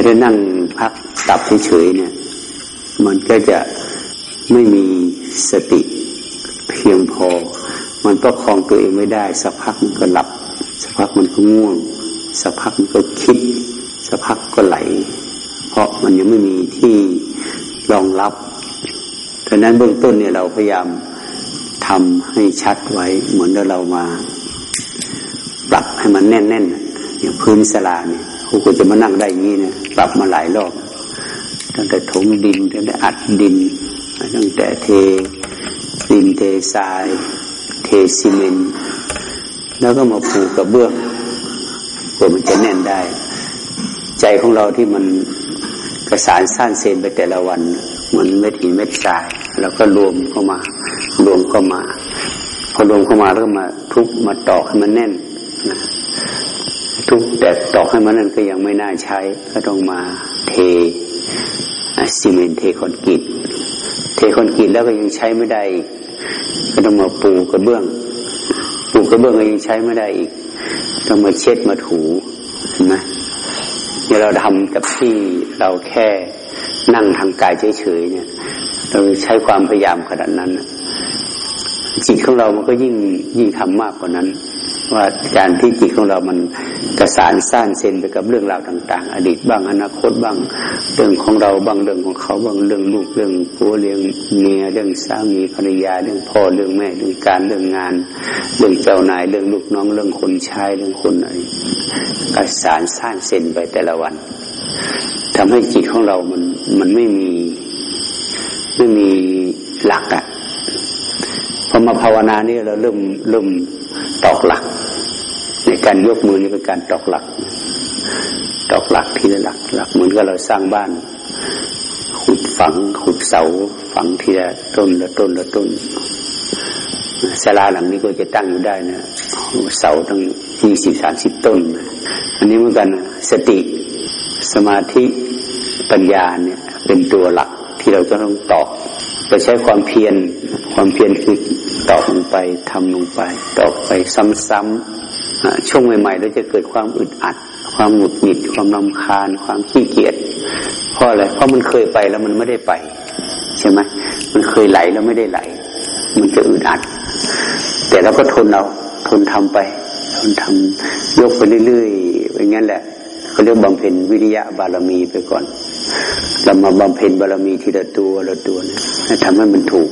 จะได้นั่งพักตับเฉยๆเนี่ย มันก็จะไม่มีสติเพียงพอ มันประคองตัวเองไม่ได้ สักพักมันก็หลับ สักพักมันก็ง่วง สักพักมันก็คิด สักพักก็ไหล เพราะมันยังไม่มีที่รองรับดังนั้นเบื้องต้นเนี่ยเราพยายามทำให้ชัดไว้ เหมือนเรามา ปรับให้มันแน่นๆอย่างพื้นสลาเนี่ยครูก็จะมานั่งได้อย่างนี้เนี่ย ปรับมาหลายรอบ ตั้งแต่ถมดินตั้งแต่อัดดิน ตั้งแต่เทดินเททราย เทซีเมนแล้วก็มาปูกระเบื้องเพื่อมันจะแน่นได้ ใจของเราที่มันกระสานสั้นเซนไปแต่ละวันมันเม็ดหินเม็ดทราย แล้วก็รวมเข้ามารวมเข้ามา พอรวมเข้ามาแล้วก็มาทุบมาตอกให้มันแน่นนะ ทุบแต่ตอกให้มันนั่นก็ยังไม่น่าใช้ ก็ต้องมาเทซีเมนต์เทคอนกรีตเทคอนกรีตแล้วก็ยังใช้ไม่ได้ก็ต้องมาปูกระเบื้อง ปูกระเบื้องก็ยังใช้ไม่ได้อีก ต้องมาเช็ดมาถูเห็นไหมเดี๋ยวเราทำกับที่เราแค่นั่งทางกายเฉยๆเนี่ย เราใช้ความพยายามขนาดนั้นจิตของเรามันก็ยิ่งยิ่งทำมากกว่านั้น ว่าการที่จิตของเรามันกระสานสร้างเซนไปกับเรื่องราวต่าง ๆ อดีตบ้างอนาคตบ้างเรื่องของเราบ้างเรื่องของเขาบ้างเรื่องลูกเรื่องผัวเรื่องเมียเรื่องสามีภรรยาเรื่องพ่อเรื่องแม่เรื่องการเรื่องงาน เรื่องเจ้านายเรื่องลูกน้องเรื่องคนชายเรื่องคนอะไรกระสานสร้างเซนไปแต่ละวันทำให้จิตของเรามันมันไม่มีไม่มีหลักอะพอมาภาวนานี่เราเริ่มเริ่มตอกหลัก การยกมือนี่เป็นการตอกหลัก ตอกหลักทีละหลัก หลักเหมือนกับเราสร้างบ้าน ขุดฝังขุดเสา ฝังทีละต้นละต้นละต้นศาลาหลังนี้ก็จะตั้งอยู่ได้นะเสาตั้งยี่สิบสามสิบต้น อันนี้เหมือนกันสติสมาธิปัญญาเนี่ย เป็นตัวหลักที่เราจะต้องตอกไปใช้ความเพียรความเพียรคือตอกลงไปทำลงไป ตอกไปซ้ำๆ ช่วงใหม่ๆเราจะเกิดความอึดอัด ความหงุดหงิด ความลำคาญ ความขี้เกียจเพราะอะไรเพราะมันเคยไปแล้วมันไม่ได้ไป ใช่ไหมมันเคยไหลแล้วไม่ได้ไหล มันจะอึดอัด แต่เราก็ทนเราทนทำไป ทนทำยกไปเรื่อยๆอย่างนั้นแหละเขาเรียกบำเพ็ญวิริยะบารมีไปก่อน เรามาบำเพ็ญบารมีทีละตัวละตัวนะทำให้มันถูก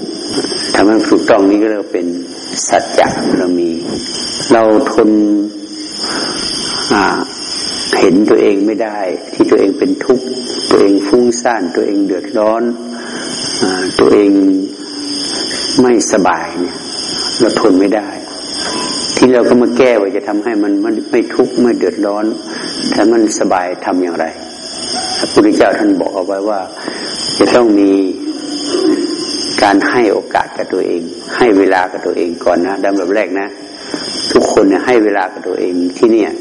ทำให้ถูกต้องนี้ก็เรียกเป็นสัจจะบารมี เราทนเห็นตัวเองไม่ได้ ที่ตัวเองเป็นทุกข์ตัวเองฟุ้งซ่านตัวเองเดือดร้อนอตัวเองไม่สบายเนี่ยเราทนไม่ได้ ที่เราก็มาแก้ว่าจะทำให้มันไม่ทุกข์ไม่เดือดร้อนถ้ามันสบายทำอย่างไร พระพุทธเจ้าท่านบอกเอาไว้ว่า จะต้องมีการให้โอกาสกับตัวเอง ให้เวลากับตัวเองก่อนนะดับแรกนะ ทุกคนเนี่ยให้เวลากับตัวเองที่เนี่ย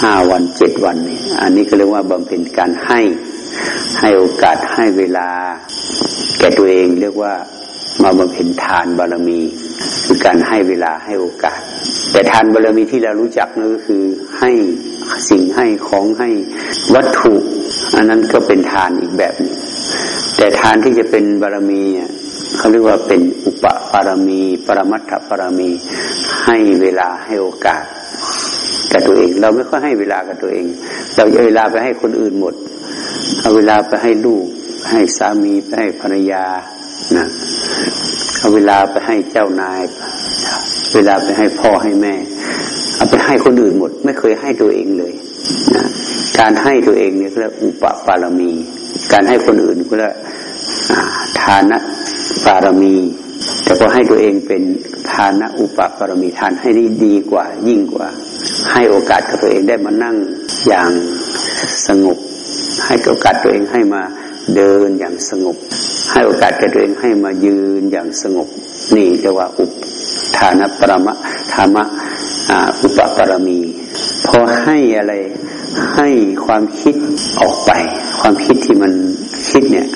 ห้าวันเจ็ดวันนี่อันนี้ก็เรียกว่าบำเพ็ญการให้ให้โอกาสให้เวลา แก่ตัวเองเรียกว่ามาบำเพ็ญทานบารมี คือการให้เวลาให้โอกาส แต่ทานบารมีที่เรารู้จักนั่นก็คือให้สิ่งให้ของให้วัตถุ อันนั้นก็เป็นทานอีกแบบนึงแต่ทานที่จะเป็นบารมีเขาเรียกว่าเป็นอุปปารมี ปรมัตถปารมี ให้เวลาให้โอกาสกับตัวเอง เราไม่ค่อยให้เวลากับตัวเอง เราเอาเวลาไปให้คนอื่นหมด เอาเวลาไปให้ลูก ให้สามีไปให้ภรรยานะเอาเวลาไปให้เจ้านาย เวลาไปให้พ่อให้แม่ เอาไปให้คนอื่นหมด ไม่เคยให้ตัวเองเลย การให้ตัวเองเนี่ยเรียกอุปปารมี การให้คนอื่นก็เรียกทานะปารมี แต่พอให้ตัวเองเป็นทานะอุปปารมีทานให้ได้ดีกว่า ยิ่งกว่า ให้โอกาสกับตัวเองได้มานั่งอย่างสงบ ให้โอกาสตัวเองให้มาเดินอย่างสงบ ให้โอกาสแก่ตัวเองให้มายืนอย่างสงบ นี่เรียกว่าอุปทานปรมะธรรมะอุปปารมี พอให้อะไรให้ความคิดออกไป ความคิดที่มันคิดเนี่ย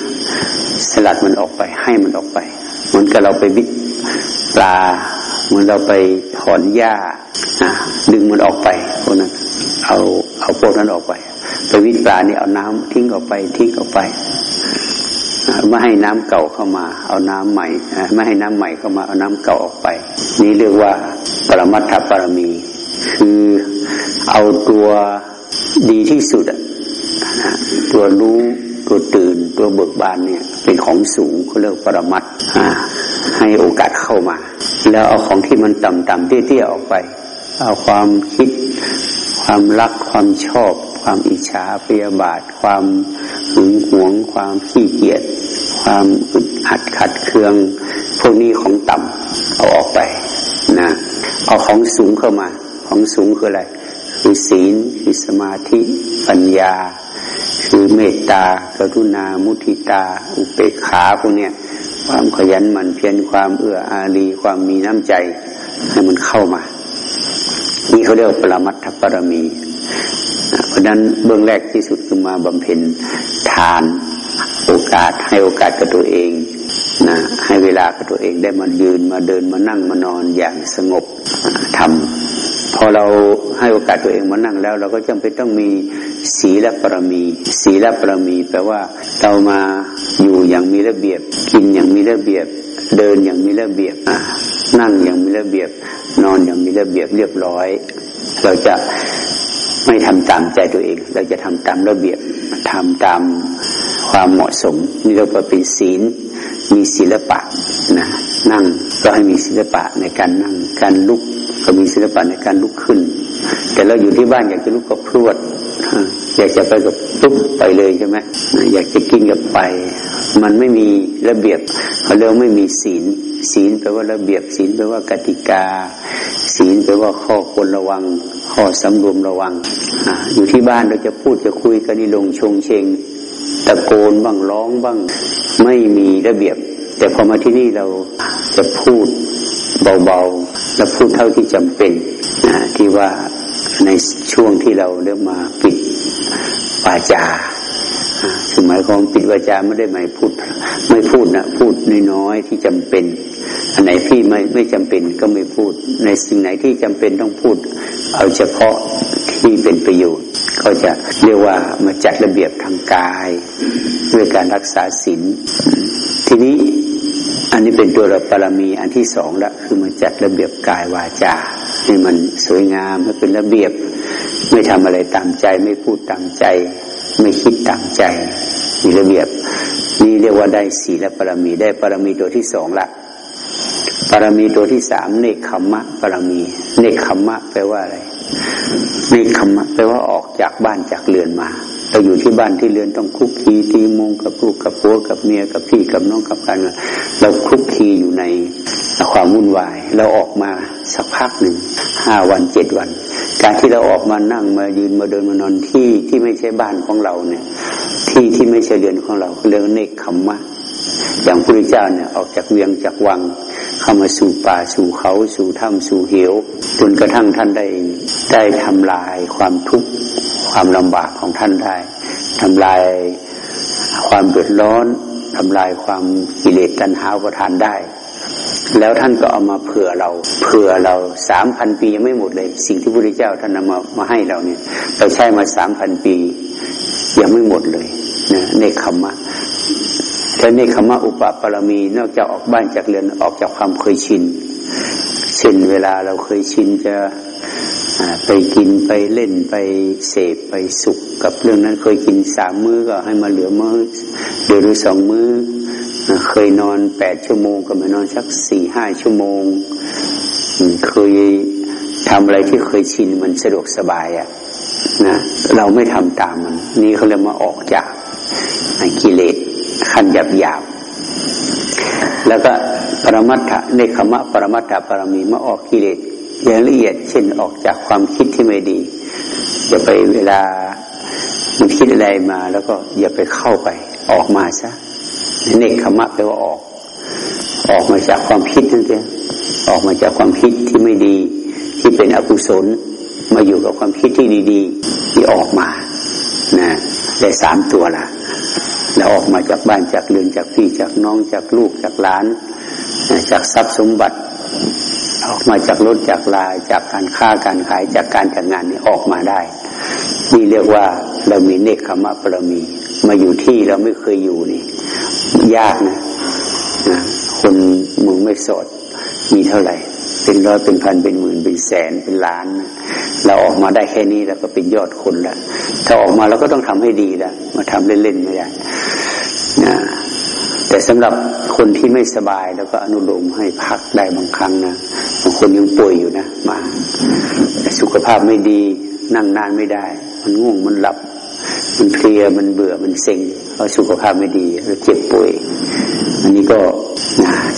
สลัดมันออกไป ให้มันออกไป เหมือนกับเราไปบิดปลาเหมือนเราไปถอนหญ้าดึงมันออกไปพวกนั้นเอาเอาพวกนั้นออกไป ไปวิทปลานี่เอาน้ำทิ้งออกไปทิ้งออกไปไม่ให้น้ำเก่าเข้ามา เอาน้ำใหม่ไม่ให้น้ำใหม่เข้ามาเอาน้ำเก่าออกไป นี่เรียกว่าปรมัตถปรมี คือ เอาตัวดีที่สุดตัวรู้ตัวตื่นตัวเบิกบานเนี่ย เป็นของสูงเขาเรียกปรมัตให้โอกาสเข้ามา แล้วเอาของที่มันต่ำๆเตี้ยๆออกไป เอาความคิด ความรักความชอบ ความอิจฉาเปียบาท ความหึงหวง ความขี้เกียจความอึดอัดขัดเคือง พวกนี้ของต่ำเอาออกไปนะเอาของสูงเข้ามา ของสูงคืออะไร คือศีลคือสมาธิปัญญา คือเมตตากรุณามุทิตา อุเบกขาพวกเนี้ยความขยันหมั่นเพียรความเอื้ออารีความมีน้ำใจให้มันเข้ามา นี่เขาเรียกว่าปรมัตถปรมี เพราะนั้นเบื้องแรกที่สุดคือมาบำเพ็ญทาน โอกาสให้โอกาสกับตัวเองนะให้เวลากับตัวเองได้มายืนมาเดินมานั่งมานอนอย่างสงบทำ พอเราให้โอกาสตัวเองมานั่งแล้ว เราก็จำเป็นต้องมีศีลปรมี ศีลปรมี แปลว่าเรามาอยู่อย่างมีระเบียบ กินอย่างมีระเบียบ เดินอย่างมีระเบียบนั่งอย่างมีระเบียบ นอนอย่างมีระเบียบเรียบร้อย เราจะไม่ทำตามใจตัวเอง เราจะทำตามระเบียบทำตามความเหมาะสมนี่เราเป็นศีลมีศิลปะนะนั่ง ก็ให้มีศิลปะในการนั่งการลุกก็มีศิลปะในการลุกขึ้น แต่เราอยู่ที่บ้านอยากจะลุกก็พรวด อยากจะไปกับลุกไปเลยใช่ไหมอยากจะกินกับไป มันไม่มีระเบียบเขาเรียกไม่มีศีล ศีลแปลว่าระเบียบศีลแปลว่ากติกา ศีลแปลว่าข้อควรระวัง ข้อสำรวมระวังออยู่ที่บ้านเราจะพูดจะคุยกันนี่ลงชงเชงตะโกนบ้างร้องบ้างไม่มีระเบียบ แต่พอมาที่นี่เราจะพูดเบาๆ และพูดเท่าที่จำเป็นนะที่ว่าในช่วงที่เราเริ่มมาปิดวาจาคือหมายความปิดวาจาไม่ได้หมายพูด ไม่พูดนะพูดน้อยๆที่จำเป็น อันไหนที่ไม่ไม่จำเป็นก็ไม่พูด ในสิ่งไหนที่จำเป็นต้องพูด เอาเฉพาะที่เป็นประโยชน์ก็จะเรียกว่ามาจัดระเบียบทางกายด้วยการรักษาศีลทีนี้ อันนี้เป็นตัวปรมีอันที่สองละคือมาจัดระเบียบกายวาจาให้มันสวยงามให้เป็นระเบียบ ไม่ทำอะไรตามใจ ไม่พูดตามใจ ไม่คิดตามใจมีระเบียบ นี่เรียกว่าได้ศีลปรมีได้ปรมีตัวที่สองละปรมีตัวที่สามเนคขมะปรมีเนคขมะแปลว่าอะไรเนคขมะแปลว่าออกจากบ้านจากเรือนมา เราอยู่ที่บ้านที่เรือนต้องคุกคีตีมงกับลูกกับผัวกับเมียกับพี่กับน้องกับกันเราคุกคีอยู่ในความวุ่นวาย เราออกมาสักพักหนึ่งห้าวันเจ็ดวัน การที่เราออกมานั่งมายืนมาเดินมานอนที่ที่ไม่ใช่บ้านของเราเนี่ย ที่ที่ไม่ใช่เรือนของเราเรียกเนคขมะอย่างพระพุทธเจ้าเนี่ยออกจากเวียงจากวัง เข้ามาสู่ป่าสู่เขา สู่ถ้ำสู่เหวจนกระทั่งท่านได้ได้ทำลายความทุกข์ความลำบากของท่านได้ทำลายความเดือดร้อนทำลายความกิเลสตัณหาประทานได้ แล้วท่านก็เอามาเผื่อเราเผื่อเราสามพันปียังไม่หมดเลย สิ่งที่พระพุทธเจ้าท่านนำมามาให้เราเนี่ยเราใช้มาสามพันปียังไม่หมดเลยนะในคำว่า แต่ในคำว่าอุปปารมี นอกจากออกบ้านจากเรือนออกจากความเคยชินเช่นเวลาเราเคยชินจะไปกินไปเล่นไปเสพไปสุขกับเรื่องนั้นเคยกินสามมื้อก็ให้มาเหลือมื้อเดือนหรือสองมื้อ เคยนอนแปดชั่วโมงก็มานอนสักสี่ห้าชั่วโมง เคยทำอะไรที่เคยชินมันสะดวกสบายอะ่ะนะเราไม่ทำตามมัน นี่เขาเรียกมาออกจากกิเลส ขั้นหยาบหยาบแล้วก็ปรมัตถะในคำว่าปรมัตถะปรมีมาออกกิเลสอย่างละเอียดเช่นออกจากความคิดที่ไม่ดี อย่าไปเวลามันคิดอะไรมาแล้วก็อย่าไปเข้าไป ออกมาซะเนคขมะแปลว่าออก ออกมาจากความคิดนั่นเองออกมาจากความคิดที่ไม่ดี ที่เป็นอกุศล มาอยู่กับความคิดที่ดี ๆ ที่ออกมานะได้สามตัวละ แล้วออกมาจากบ้านจากเรือนจากพี่จากน้องจากลูกจากหลาน จากทรัพย์สมบัติ ออกมาจากรถจากลายจากการค้าการขายจากการจัดงานนี้ออกมาได้ นี่เรียกว่าเรามีเนคขมะปรมี มาอยู่ที่เราไม่เคยอยู่นี่ ยากนะนะคนมึงไม่สดมีเท่าไหร่ เป็นร้อยเป็นพันเป็นหมื่นเป็นแสนเป็นล้าน เราออกมาได้แค่นี้แล้วก็เป็นยอดคนละถ้าออกมาเราก็ต้องทำให้ดีละมาทำเล่นๆไม่ได้นะแต่สำหรับคนที่ไม่สบายแล้วก็อนุโลมให้พักได้บางครั้งนะบางคนยังป่วยอยู่นะมาสุขภาพไม่ดีนั่งนานไม่ได้ มันง่วงมันหลับ มันเพลียมันเบื่อมันเซ็ง เพราะสุขภาพไม่ดีแล้วเจ็บป่วย อันนี้ก็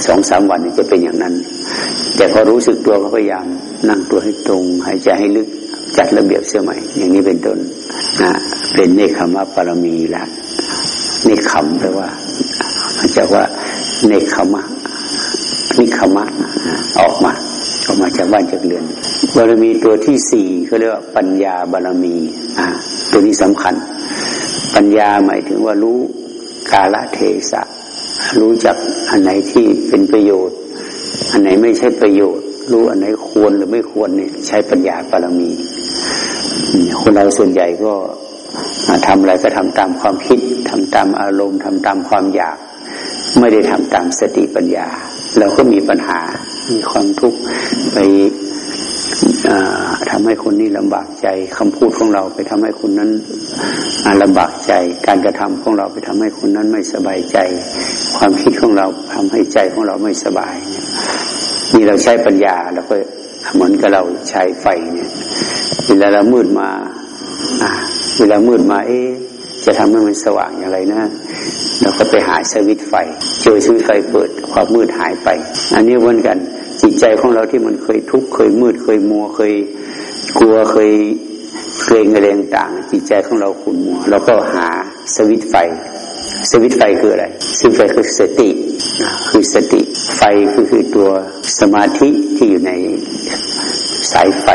สองสามวันจะเป็นอย่างนั้น แต่พอรู้สึกตัวก็พยายามนั่งตัวให้ตรงหายใจให้ลึกจัดระเบียบเสื้อใหม่ อย่างนี้เป็นต้นนะเป็นเนคขมะปรมีละเนคขมแปลว่ามันจะว่าเนคขมะนิขมะออกมาออกมาจากบ้านจากเรือนบารมีตัวที่สี่เขาเรียกว่าปัญญาบารมี อ่า ตัวนี้สำคัญ ปัญญาหมายถึงว่ารู้กาลเทศะ รู้จักอันไหนที่เป็นประโยชน์ อันไหนไม่ใช่ประโยชน์ รู้อันไหนควรหรือไม่ควรเนี่ยใช้ปัญญาบารมี คนเราส่วนใหญ่ก็ทำอะไรก็ทำตามความคิดทำตามอารมณ์ทำตามความอยาก ไม่ได้ทำตามสติปัญญา เราก็มีปัญหามีความทุกข์ไป ทำให้คนนี้ลำบากใจคำพูดของเราไปทำให้คนนั้นลำบากใจ การกระทำของเราไปทำให้คนนั้นไม่สบายใจ ความคิดของเราทำให้ใจของเราไม่สบายนี่เราใช้ปัญญาแล้วก็เหมือนกับเราใช้ไฟเนี่ยเวลาเรามืดมาอ่าเวลามืดมา เอ๊จะทำให้มันสว่างอย่างไรนะเราก็ไปหาสวิตไฟ เจอสวิตไฟเปิดความมืดหายไป อันนี้เหมือนกัน จิตใจของเราที่มันเคยทุกข์เคยมืดเคยมัวเคยกลัวเคยเกรงอะไรต่างจิตใจของเราขุ่นมัวเราก็หาสวิตไฟ สวิตไฟคืออะไรสวิตไฟคือสติ คือสติไฟคือคือตัวสมาธิที่อยู่ในสายไฟ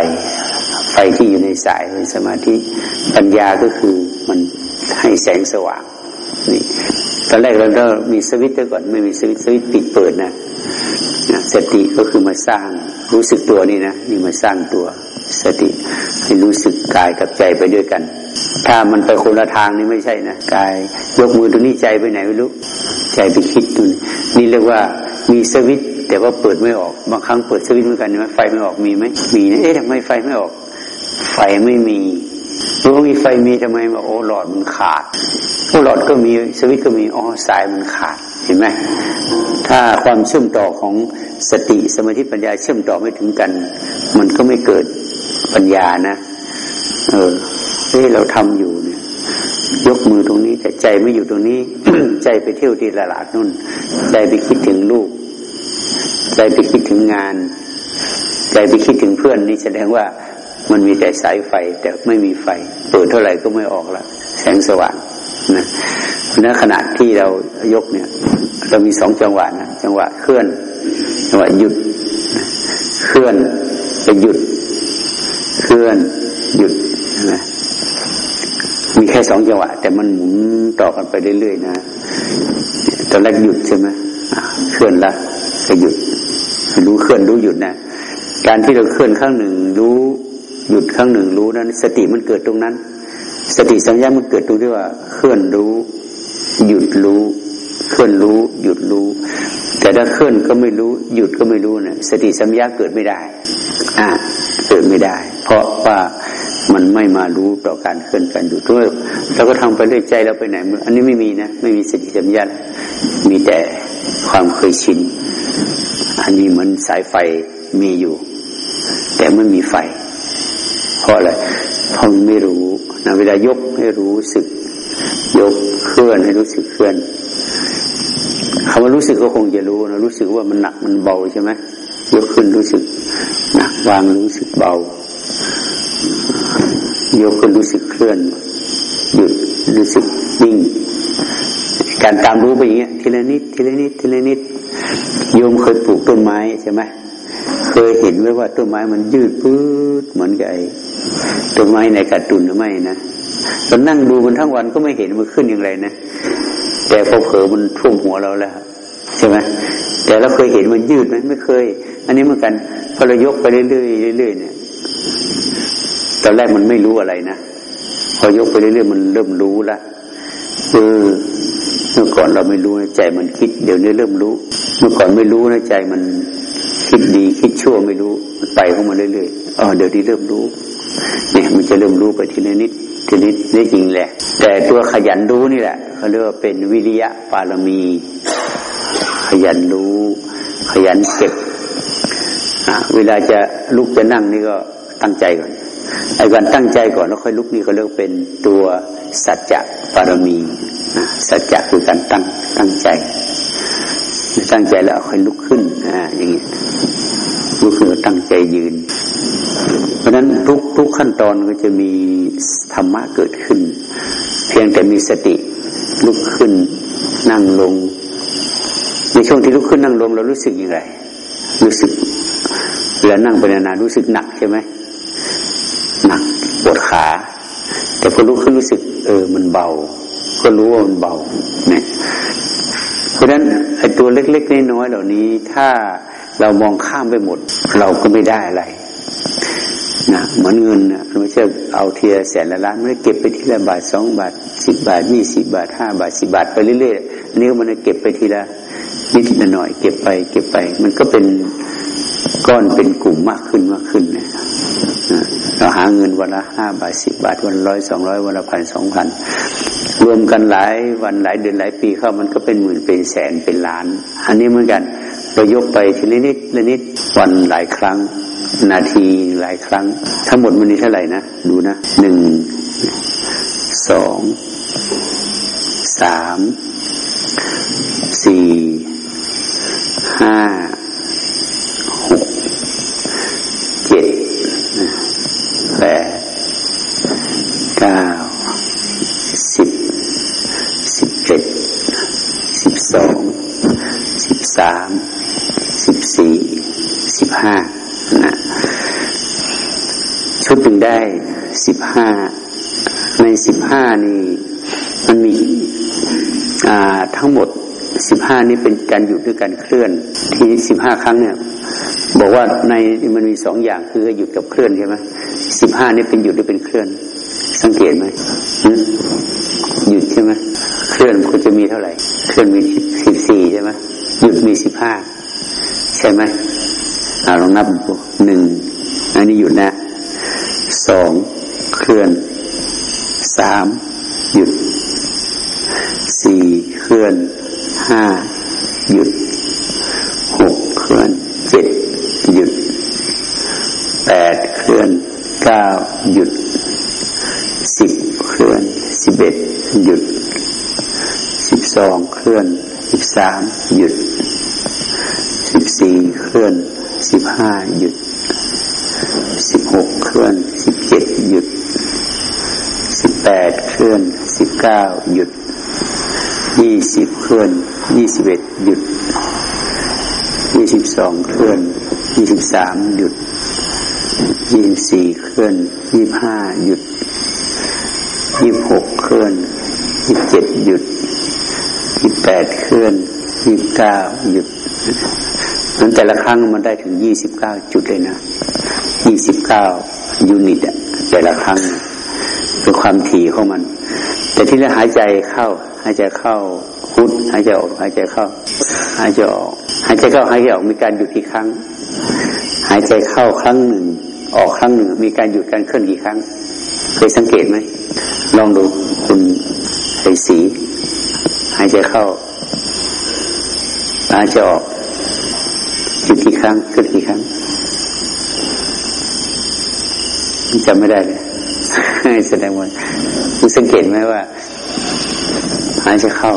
ไฟที่อยู่ในสายเป็นสมาธิปัญญาก็คือมันให้แสงสว่างนี่ตอนแรกเราก็มีสวิตก่อนไม่มีสวิตสวิตปิดเปิดนะ สติก็คือมาสร้างรู้สึกตัวนี่นะนี่มาสร้างตัวสติให้รู้สึกกายกับใจไปด้วยกัน ถ้ามันไปคนละทางนี่ไม่ใช่นะกายยกมือตรงนี้ใจไปไหนไม่รู้ใจไปคิดตุนนี่เรียกว่ามีสวิตแต่ว่าเปิดไม่ออกบางครั้งเปิดสวิตเหมือนกันไหมไฟไม่ออกมีไหมมีนะเอ๊ะทำไมไฟไม่ออก ไฟไม่มีรู้วมีไฟมีทำไมมาโอ้หลอดมันขาดหลอดก็มีสวิตก็มีอ๋อสายมันขาด เห็นไหมถ้าความเชื่อมต่อของสติสมาธิปัญญาเชื่อมต่อไม่ถึงกัน มันก็ไม่เกิดปัญญานะ เออที่เราทำอยู่เนี่ยยกมือตรงนี้แต่ใจไม่อยู่ตรงนี้ ใจไปเที่ยวที่ตลาดนู่น ใจไปคิดถึงลูก ใจไปคิดถึงงาน ใจไปคิดถึงเพื่อนนี่แสดงว่ามันมีแต่สายไฟ แต่ไม่มีไฟ เปิดเท่าไหร่ก็ไม่ออกละแสงสว่าง นะในขณะที่เรายกเนี่ย เรามีสองจังหวะนะจังหวะเคลื่อน จังหวะหยุด เคลื่อนไปหยุด เคลื่อนหยุดนะมีแค่สองจังหวะ แต่มันหมุนต่อกันไปเรื่อยๆนะตอนแรกหยุดใช่ไหมเคลื่อนละก็หยุด รู้เคลื่อนรู้หยุดนะการที่เราเคลื่อนข้างหนึ่งรู้หยุดครั้งหนึ่งรู้นั้น สติมันเกิดตรงนั้น สติสัญญามันเกิดตรงที่ว่าเคลื่อนรู้ หยุดรู้ เคลื่อนรู้ หยุดรู้ แต่ถ้าเคลื่อนก็ไม่รู้ หยุดก็ไม่รู้เนะสติสัญญาเกิดไม่ได้ อ่าเกิดไม่ได้ เพราะว่ามันไม่มารู้ต่อการเคลื่อนการหยุดด้วยเราก็ทำไปเรื่อยใจเราไปไหน อันนี้ไม่มีนะไม่มีสติสัญญามีแต่ความเคยชินอันนี้เหมือนสายไฟมีอยู่ แต่ไม่มีไฟ เพราะอะไรเพราะไม่รู้ นะเวลายกให้รู้สึก ยกเคลื่อนให้รู้สึกเคลื่อนคำว่ารู้สึกก็คงจะรู้นะรู้สึกว่ามันหนักมันเบาใช่ไหมยกขึ้นรู้สึกหนักวางรู้สึกเบา ยกขึ้นรู้สึกเคลื่อนหยุดรู้สึกนิ่งการตามรู้ไปอย่างเงี้ยทีละนิดทีละนิดทีละนิดโยมเคยปลูกต้นไม้ใช่ไหมเคยเห็นไหมว่าต้นไม้มันยืดปื๊ ดเหมือนกับไอ้ต้นไม้ในกระตุนหรือไม่นะเรานั่งดูมันทั้งวันก็ไม่เห็นมันขึ้นอย่างไรนะแต่พอเผลอมันท่วมหัวเราแล้วใช่ไหมแต่เราเคยเห็นมันยืดไหมไม่เคย อันนี้เหมือนกันพอเรายกไปเรื่อยๆเรื่อยๆเนี่ยตอนแรกมันไม่รู้อะไรนะพอยกไปเรื่อยๆมันเริ่มรู้ละเออเมื่อก่อนเราไม่รู้นะใจมันคิด เดี๋ยวนี้เริ่มรู้ เมื่อก่อนไม่รู้นะใจมันคิดดีคิดชั่วไม่รู้มันไปของมันเรื่อยๆ อ๋อเดี๋ยวนี้เริ่มรู้ เนี่ยมันจะเริ่มรู้ไปทีละนิดทีนิดนี่จริงแหละ แต่ตัวขยันรู้นี่แหละเขาเรียกว่าเป็นวิริยะปารมี ขยันรู้ ขยันเก็บเวลาจะลุกจะนั่งนี่ก็ตั้งใจก่อนไอ้การตั้งใจก่อนแล้วค่อยลุกนี่เขาเรียกเป็นตัวสัจจะปารมีสัจจะคือการตั้งตั้งใจ ตั้งใจแล้วค่อยลุกขึ้นอ่าอย่างนี้ ลุกขึ้นตั้งใจยืน เพราะฉะนั้นทุกทุกขั้นตอนก็จะมีธรรมะเกิดขึ้น เพียงแต่มีสติลุกขึ้นนั่งลง ในช่วงที่ลุกขึ้นนั่งลงเรารู้สึกอย่างไร รู้สึกเวลานั่งไปนานๆรู้สึกหนักใช่ไหมหนักปวดขา แต่พอลุกขึ้นรู้สึก เออมันเบา ก็รู้ว่ามันเบาเนี่ยเพราะฉะนั้นไอ้ตัวเล็กๆน้อยๆเหล่านี้ ถ้า เรามองข้ามไปหมด เราก็ไม่ได้อะไรนะเหมือนเงินนะไม่ใช่เอาเทียแสนละล้านไม่ได้เก็บไปทีละบาทสองบาทสิบบาทยี่สิบาทห้าบาทสิบาทไปเรื่อยๆนนี้มันเก็บไปทีละนิดหน่อย เก็บไป เก็บไป มันก็เป็นก้อนเป็นกลุ่มมากขึ้นมากขึ้นเนี่ยเราหาเงินวันละห้าบาทสิบาท วันร้อยสองร้อยวันละพันสองพันรวมกันหลายวันหลายเดือนหลายปีเข้ามันก็เป็นหมื่นเป็นแสนเป็นล้าน อันนี้เหมือนกัน เรายกไปทีละนิดละนิดวันหลายครั้ง นาทีหลายครั้ง ทั้งหมดมันนี้เท่าไหร่นะ ดูนะหนึ่งสองสามสี่ห้าหกเจ็ดแปดเก้าสิบสิบเอ็ดสิบสอง สามสิบสี่สิบห้านะชุดหนึ่งได้สิบห้าในสิบห้านี่มันมีทั้งหมดสิบห้านี้เป็นการหยุดด้วยการเคลื่อน ที่สิบห้าครั้งเนี่ย บอกว่าในมันมีสองอย่างคือหยุดกับเคลื่อนใช่ไหมสิบห้านี้เป็นหยุดหรือเป็นเคลื่อน สังเกตไหมหยุดใช่ไหมเคลื่อนคุณจะมีเท่าไหร่ เคลื่อนมีสิบสี่ใช่ไหม หยุดมีสิบห้าใช่ไหมอาลองนับหนึ่งอันนี้หยุดนะสองเคลื่อนสามหยุดสี่เคลื่อนห้าหยุดหกเคลื่อนเจ็ดหยุดแปดเคลื่อนเก้าหยุดสิบเคลื่อนสิบเอ็ดหยุดสิบสองเคลื่อนสิบสามหยุด สี่เคลื่อนสิบห้าหยุดสิบหกเคลื่อนสิบเจ็ดหยุดสิบแปดเคลื่อนสิบเก้าหยุดยี่สิบเคลื่อนยี่สิบเอ็ดหยุดยี่สิบสองเคลื่อนยี่สิบสามหยุดยี่สิบสี่เคลื่อนยี่ห้าหยุดยี่หกเคลื่อนยี่เจ็ดหยุดยี่แปดเคลื่อนยี่เก้าหยุด นั้นแต่ละครั้งมันได้ถึงยี่สิบเก้าจุดเลยนะยี่สิบเก้ายูนิตอะแต่ละครั้งเป็นความถี่ของมัน แต่ที่เราหายใจเข้าหายใจเข้าพุทหายใจออกหายใจเข้าหายใจออกหายใจเข้าหายใจออกมีการหยุดกี่ครั้ง หายใจเข้าครั้งหนึ่ง ออกครั้งหนึ่ง มีการหยุดการเคลื่อนกี่ครั้งเคยสังเกตไหมลองดูคุณไอสี หายใจเข้า หายใจออกหยุดกี่ครั้งเคลื่อนกี่ครั้งจำไม่ได้เลยแสดงว่าคุณสังเกตไหมว่าหายใจเข้า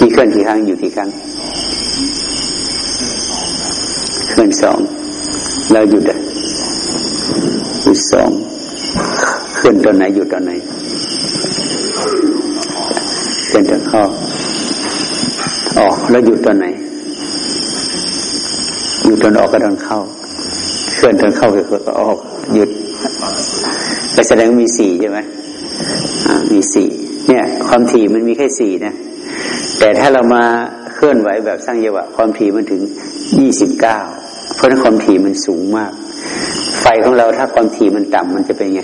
มีเคลื่อนกี่ครั้งอยู่กี่ครั้งเคลื่อนสองเราหยุดอะหยุดสองเคลื่อนตอนไหนหยุดตอนไหน เคลื่อนตอนเข้าออกแล้วหยุดตอนไหนหยุดตอนออกก็ตอนเข้า เคลื่อนตอนเข้าเคลื่อนออกหยุดก็แสดงมีสี่ใช่ไหมมีสี่เนี่ย ความถี่มันมีแค่สี่นะ แต่ถ้าเรามาเคลื่อนไหวแบบสร้างเยวะความถี่มันถึงยี่สิบเก้าเพราะนั้นความถี่มันสูงมาก ไฟของเราถ้าความถี่มันต่ำมันจะเป็นไง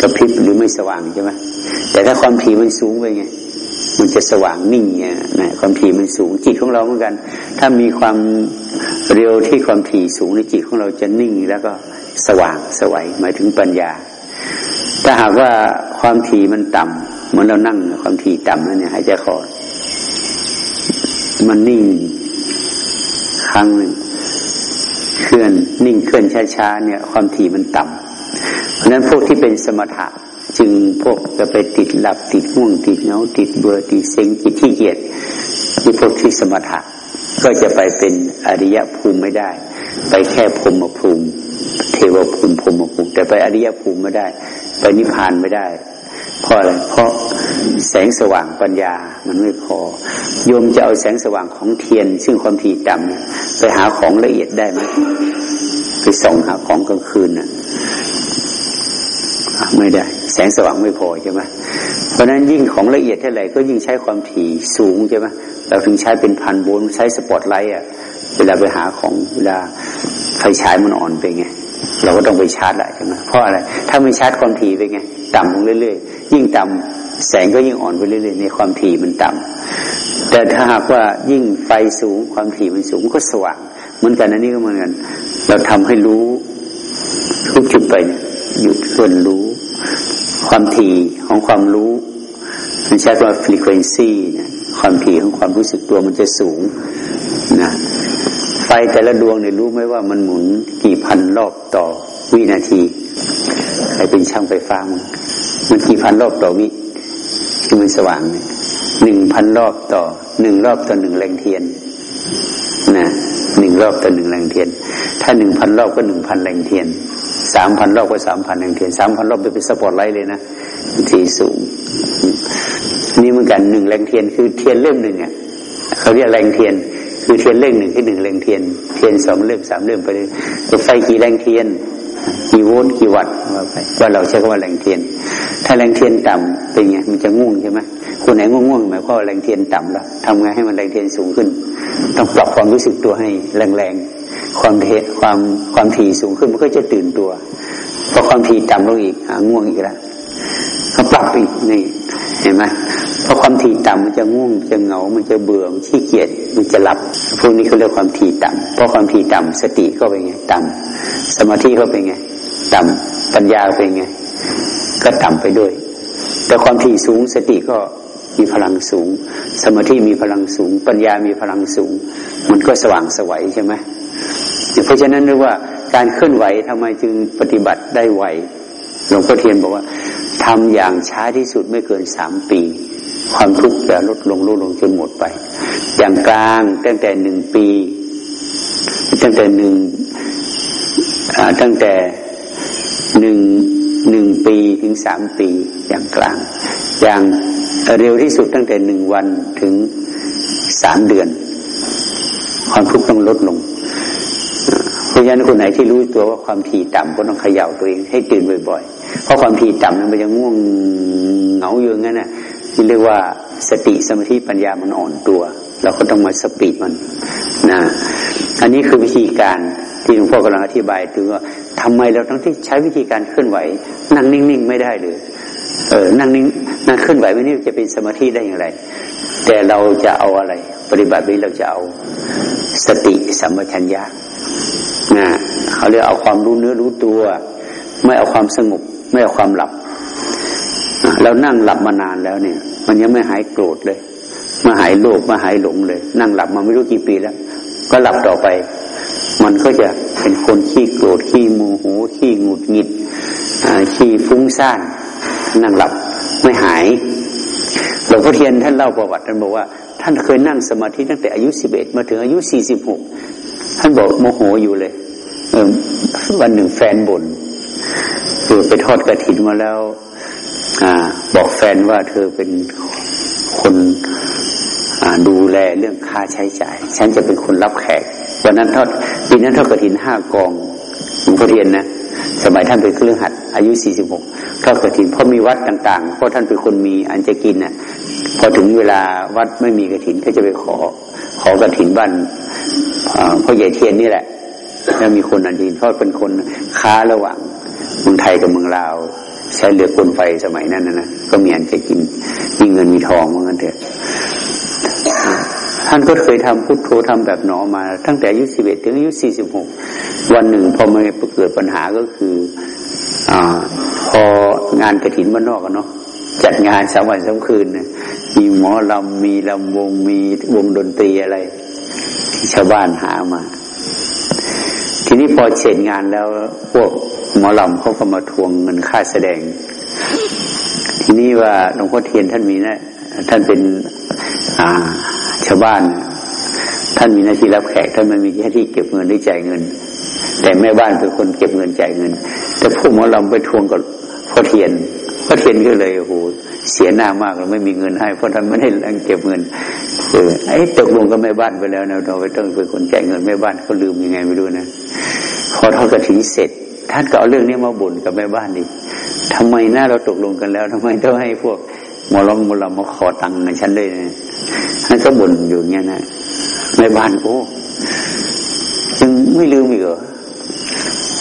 กระพริบหรือไม่สว่างใช่ไหม แต่ถ้าความถี่มันสูงไปไง มันจะสว่างนิ่งเนี่ยนะความถี่มันสูงจิตของเราเหมือนกัน ถ้ามีความเร็วที่ความถี่สูงในจิตของเราจะนิ่งแล้วก็สว่างสวัยหมายถึงปัญญา ถ้าหากว่าความถี่มันต่ำเหมือนเรานั่งความถี่ต่ำนั่นเนี่ยหายใจคอมันนิ่งครั้งหนึ่งเคลื่อนนิ่งเคลื่อนช้าๆเนี่ย ความถี่มันต่ำเพราะนั้นพวกที่เป็นสมถะ จึงพวกจะไปติดหลับติดง่วงติดเงาติดเบื่อติดเซ็งจิตที่เกียจที่พวกที่สมถะก็จะไปเป็นอริยภูมิไม่ได้ ไปแค่ภูมิภูมิ เทวภูมิภูมิภูมิ แต่ไปอริยภูมิไม่ได้ ไปนิพพานไม่ได้เพราะอะไรเพราะแสงสว่างปัญญามันไม่พอ โยมจะเอาแสงสว่างของเทียน ซึ่งความถี่ต่ำไปหาของละเอียดได้ไหมไปส่องหาของกลางคืนน่ะไม่ได้ แสงสว่างไม่พอใช่ไหมเพราะนั้นยิ่งของละเอียดเท่าไหร่ก็ยิ่งใช้ความถี่สูงใช่ไหมเราถึงใช้เป็นพันโวลต์ใช้สปอตไลท์อะเวลาไปหาของเวลาไฟฉายมันอ่อนไปไงเราก็ต้องไปชาร์จแหละใช่ไหมเพราะอะไร ถ้าไม่ชาร์จความถี่ไปไง ต่ำลงเรื่อยๆ ยิ่งต่ำแสงก็ยิ่งอ่อนไปเรื่อยๆ ในความถี่มันต่ำแต่ถ้าหากว่ายิ่งไฟสูงความถี่มันสูงก็สว่าง เหมือนกันอันนี้ก็เหมือนกัน เราทำให้รู้ทุกจุดไปเนี่ยหยุดเพื่อนรู้ ความถี่ของความรู้มันใช้คำว่า frequency เนี่ยความถี่ของความรู้สึกตัวมันจะสูงนะไฟแต่ละดวงเนี่ยรู้ไหมว่ามันหมุนกี่พันรอบต่อวินาที ใครเป็นช่างไฟฟ้ามันมันกี่พันรอบต่อวิที่มันสว่างหนึ่งพันรอบต่อหนึ่งรอบต่อหนึ่งแรงเทียนนะหนึ่งรอบต่อหนึ่งแรงเทียน ถ้าหนึ่งพันรอบก็หนึ่งพันแรงเทียน สามพันรอบก็สามพันแรงเทียนสามพันรอบจะเป็นสปอร์ตไลท์เลยนะทีสูง นี่เหมือนกันหนึ่งแรงเทียนคือเทียนเล่มหนึ่งอะเขาเรียกแรงเทียน คือเทียนเล่มหนึ่งที่หนึ่งแรงเทียน เทียนสองเล่มสามเล่มไปเลยไฟกี่แรงเทียน กี่โวลต์กี่วัตต์ว่าไปว่าเราใช้คำว่าแรงเทียน ถ้าแรงเทียนต่ำเป็นไงมันจะง่วงใช่ไหมคนไหนง่วงๆหมายความว่าแรงเทียนต่ำแล้วทำไงให้มันแรงเทียนสูงขึ้น ต้องปรับความรู้สึกตัวให้แรงๆ ความเทความความถี่สูงขึ้นมันก็จะตื่นตัวพอความถี่ต่ำลงอีกหาง่วงอีกแล้วเขาปรับอีกนี่เห็นไหมเพราะความถี่ต่ำมันจะง่วงจะเหงา มันจะเบื่อมันขี้เกียจมันจะหลับพวกนี้เขาเรียกความถี่ต่ำเพราะความถี่ต่ำสติก็เป็นไงต่ำสมาธิก็เป็นไง ต่ำปัญญาเป็นไง ก็ต่ำไปด้วย แต่ความถี่สูงสติก็ มีพลังสูง สมาธิมีพลังสูง ปัญญามีพลังสูง มันก็สว่างสวัยใช่ไหมเพราะฉะนั้นเรียกว่าการเคลื่อนไหวทำไมจึงปฏิบัติได้ไวหลวงพ่อเทียนบอกว่าทำอย่างช้าที่สุดไม่เกินสามปี ความทุกข์จะลดลงลดลงจนหมดไป อย่างกลางตั้งแต่หนึ่งปี ตั้งแต่หนึ่งตั้งแต่หนึ่งหนึ่งปีถึงสามปีอย่างกลาง อย่าง เร็วที่สุดตั้งแต่หนึ่งวันถึงสามเดือน ความทุกข์ต้องลดลงเพราะฉะนั้นคนไหนที่รู้ตัวว่าความถี่ต่ำก็ต้องเขย่าตัวเองให้ตื่นบ่อยๆ เพราะความถี่ต่ำนั้นมันจะง่วงเหงาอยู่งั้นน่ะที่เรียกว่าสติสมาธิปัญญามันอ่อนตัว เราก็ต้องมาสปีดมันนะอันนี้คือวิธีการที่หลวงพ่อกำลังอธิบายถึงว่าทำไมเราต้องที่ใช้วิธีการเคลื่อนไหว นั่งนิ่งๆ ไม่ได้เลย เออนั่งนิ่งนั่งเคลื่อนไหวไม่นี่จะเป็นสมาธิได้อย่างไร แต่เราจะเอาอะไร ปฏิบัตินี้เราจะเอาสติสัมปชัญญะนะเขาเรียกเอาความรู้เนื้อรู้ตัว ไม่เอาความสงบไม่เอาความหลับเรานั่งหลับมานานแล้วเนี่ย มันยังไม่หายโกรธเลยมาหายโลภมาหายหลงเลย นั่งหลับมาไม่รู้กี่ปีแล้ว ก็หลับต่อไป มันก็จะเป็นคนขี้โกรธขี้โมโหขี้หงุดหงิดขี้ฟุ้งซ่าน นั่งหลับไม่หายหลวงพ่อเทียนท่านเล่าประวัติท่านบอกว่า ท่านเคยนั่งสมาธิตั้งแต่อายุสิบเอ็ดมาถึงอายุสี่สิบหกท่านบอกโมโหอยู่เลยเออวันหนึ่งแฟนบน่นเออไปทอดกระถินมาแล้ว อ่า บอกแฟนว่าเธอเป็นคนดูแลเรื่องค่าใช้จ่าย ฉันจะเป็นคนรับแขกวันนั้นทอดปีนั้นทอดกระถินห้ากองหลวงพ่อเทียนนะ สมัยท่านเป็นเครื่องหัดอายุสี่สิบหกทอดกระถินเพราะมีวัดต่าง ๆ เพราะท่านเป็นคนมีอันจะกินน่ะ พอถึงเวลาวัดไม่มีกระถินก็จะไปขอ ขอกระถินบ้านพ่อใหญ่เทียนนี่แหละ แล้วมีคนอันดีเพราะเป็นคนค้าระหว่างเมืองไทยกับเมืองลาวใช้เรือกลไฟสมัยนั้นนะนะก็มีอันจะกินมีเงินมีทองเหมือนกันเถอะ ท่านก็เคยทำพุทโธทำแบบหนอมา ตั้งแต่อายุสิบเอ็ดถึงอายุสี่สิบหกวันหนึ่งพอมาเกิดปัญหาก็คืออ่าพองานกระถินบ้านนอกกันเนาะจัดงานสามวันสามคืนมีหมอลำมีลำวงมีวงดนตรีอะไรที่ชาวบ้านหามา ทีนี้พอเสร็จงานแล้วพวกหมอลำเขาก็มาทวงเงินค่าแสดง ทีนี้ว่าหลวงพ่อเทียนท่านมีนะ ท่านเป็นอ่า ชาวบ้าน ท่านมีหน้าที่รับแขกท่านไม่มีหน้าที่เก็บเงินหรือจ่ายเงิน แต่แม่บ้านเป็นคนเก็บเงินจ่ายเงิน แต่พวกหมอลำไปทวงกับพ่อเทียนพ่อเทียนก็เลยโอ้โหเสียหน้ามากเราไม่มีเงินให้ เพราะท่านไม่ได้เก็บเงินเออไอ้ตกลงกับแม่บ้านไปแล้วนะเราไปต้องเป็นคนจ่ายเงินแม่บ้านเขาลืมยังไงไม่รู้นะพอทอดกระถิ่นเสร็จ ท่านก็เอาเรื่องนี้มาบ่นกับแม่บ้านดิทำไมหน้าเราตกลงกันแล้วทำไมต้องให้พวก หมอลำหมอลำมาขอตังค์ฉันด้วยนะท่านก็บ่นอยู่เงี้ยนะแม่บ้านโอ้ยังไม่ลืมอีกเหรอ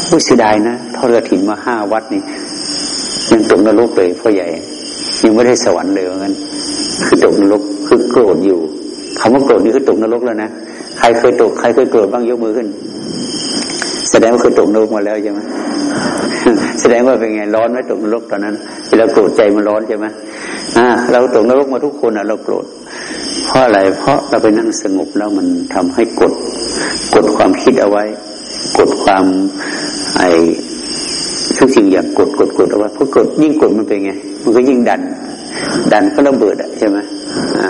ผู้เสียดายนะทอดกระถิ่นมาห้าวัดนี่ยังตกนรกเลยพ่อใหญ่ ยังไม่ได้สวรรค์เลยว่างั้นคือตกนรกคือโกรธอยู่คำว่าโกรธนี่คือตกนรกแล้วนะใครเคยตกใครเคยโกรธบ้างยกมือขึ้น แสดงว่าเคยตกนรกมาแล้วใช่ไหมแสดงว่าเป็นไงร้อนไหมตกนรกตอนนั้นเวลาโกรธใจมันร้อนใช่ไหม อ่าเราตกนรกมาทุกคนอะ เราโกรธเพราะอะไร เพราะเราไปนั่งสงบแล้วมันทำให้กด กดความคิดเอาไว้ กดความไอทุกสิ่งอย่างกดกดกดเอาไว้เพราะกดยิ่งกดมันเป็นไง มันก็ยิ่งดัน ดันก็ระเบิดอะใช่ไหมอ่า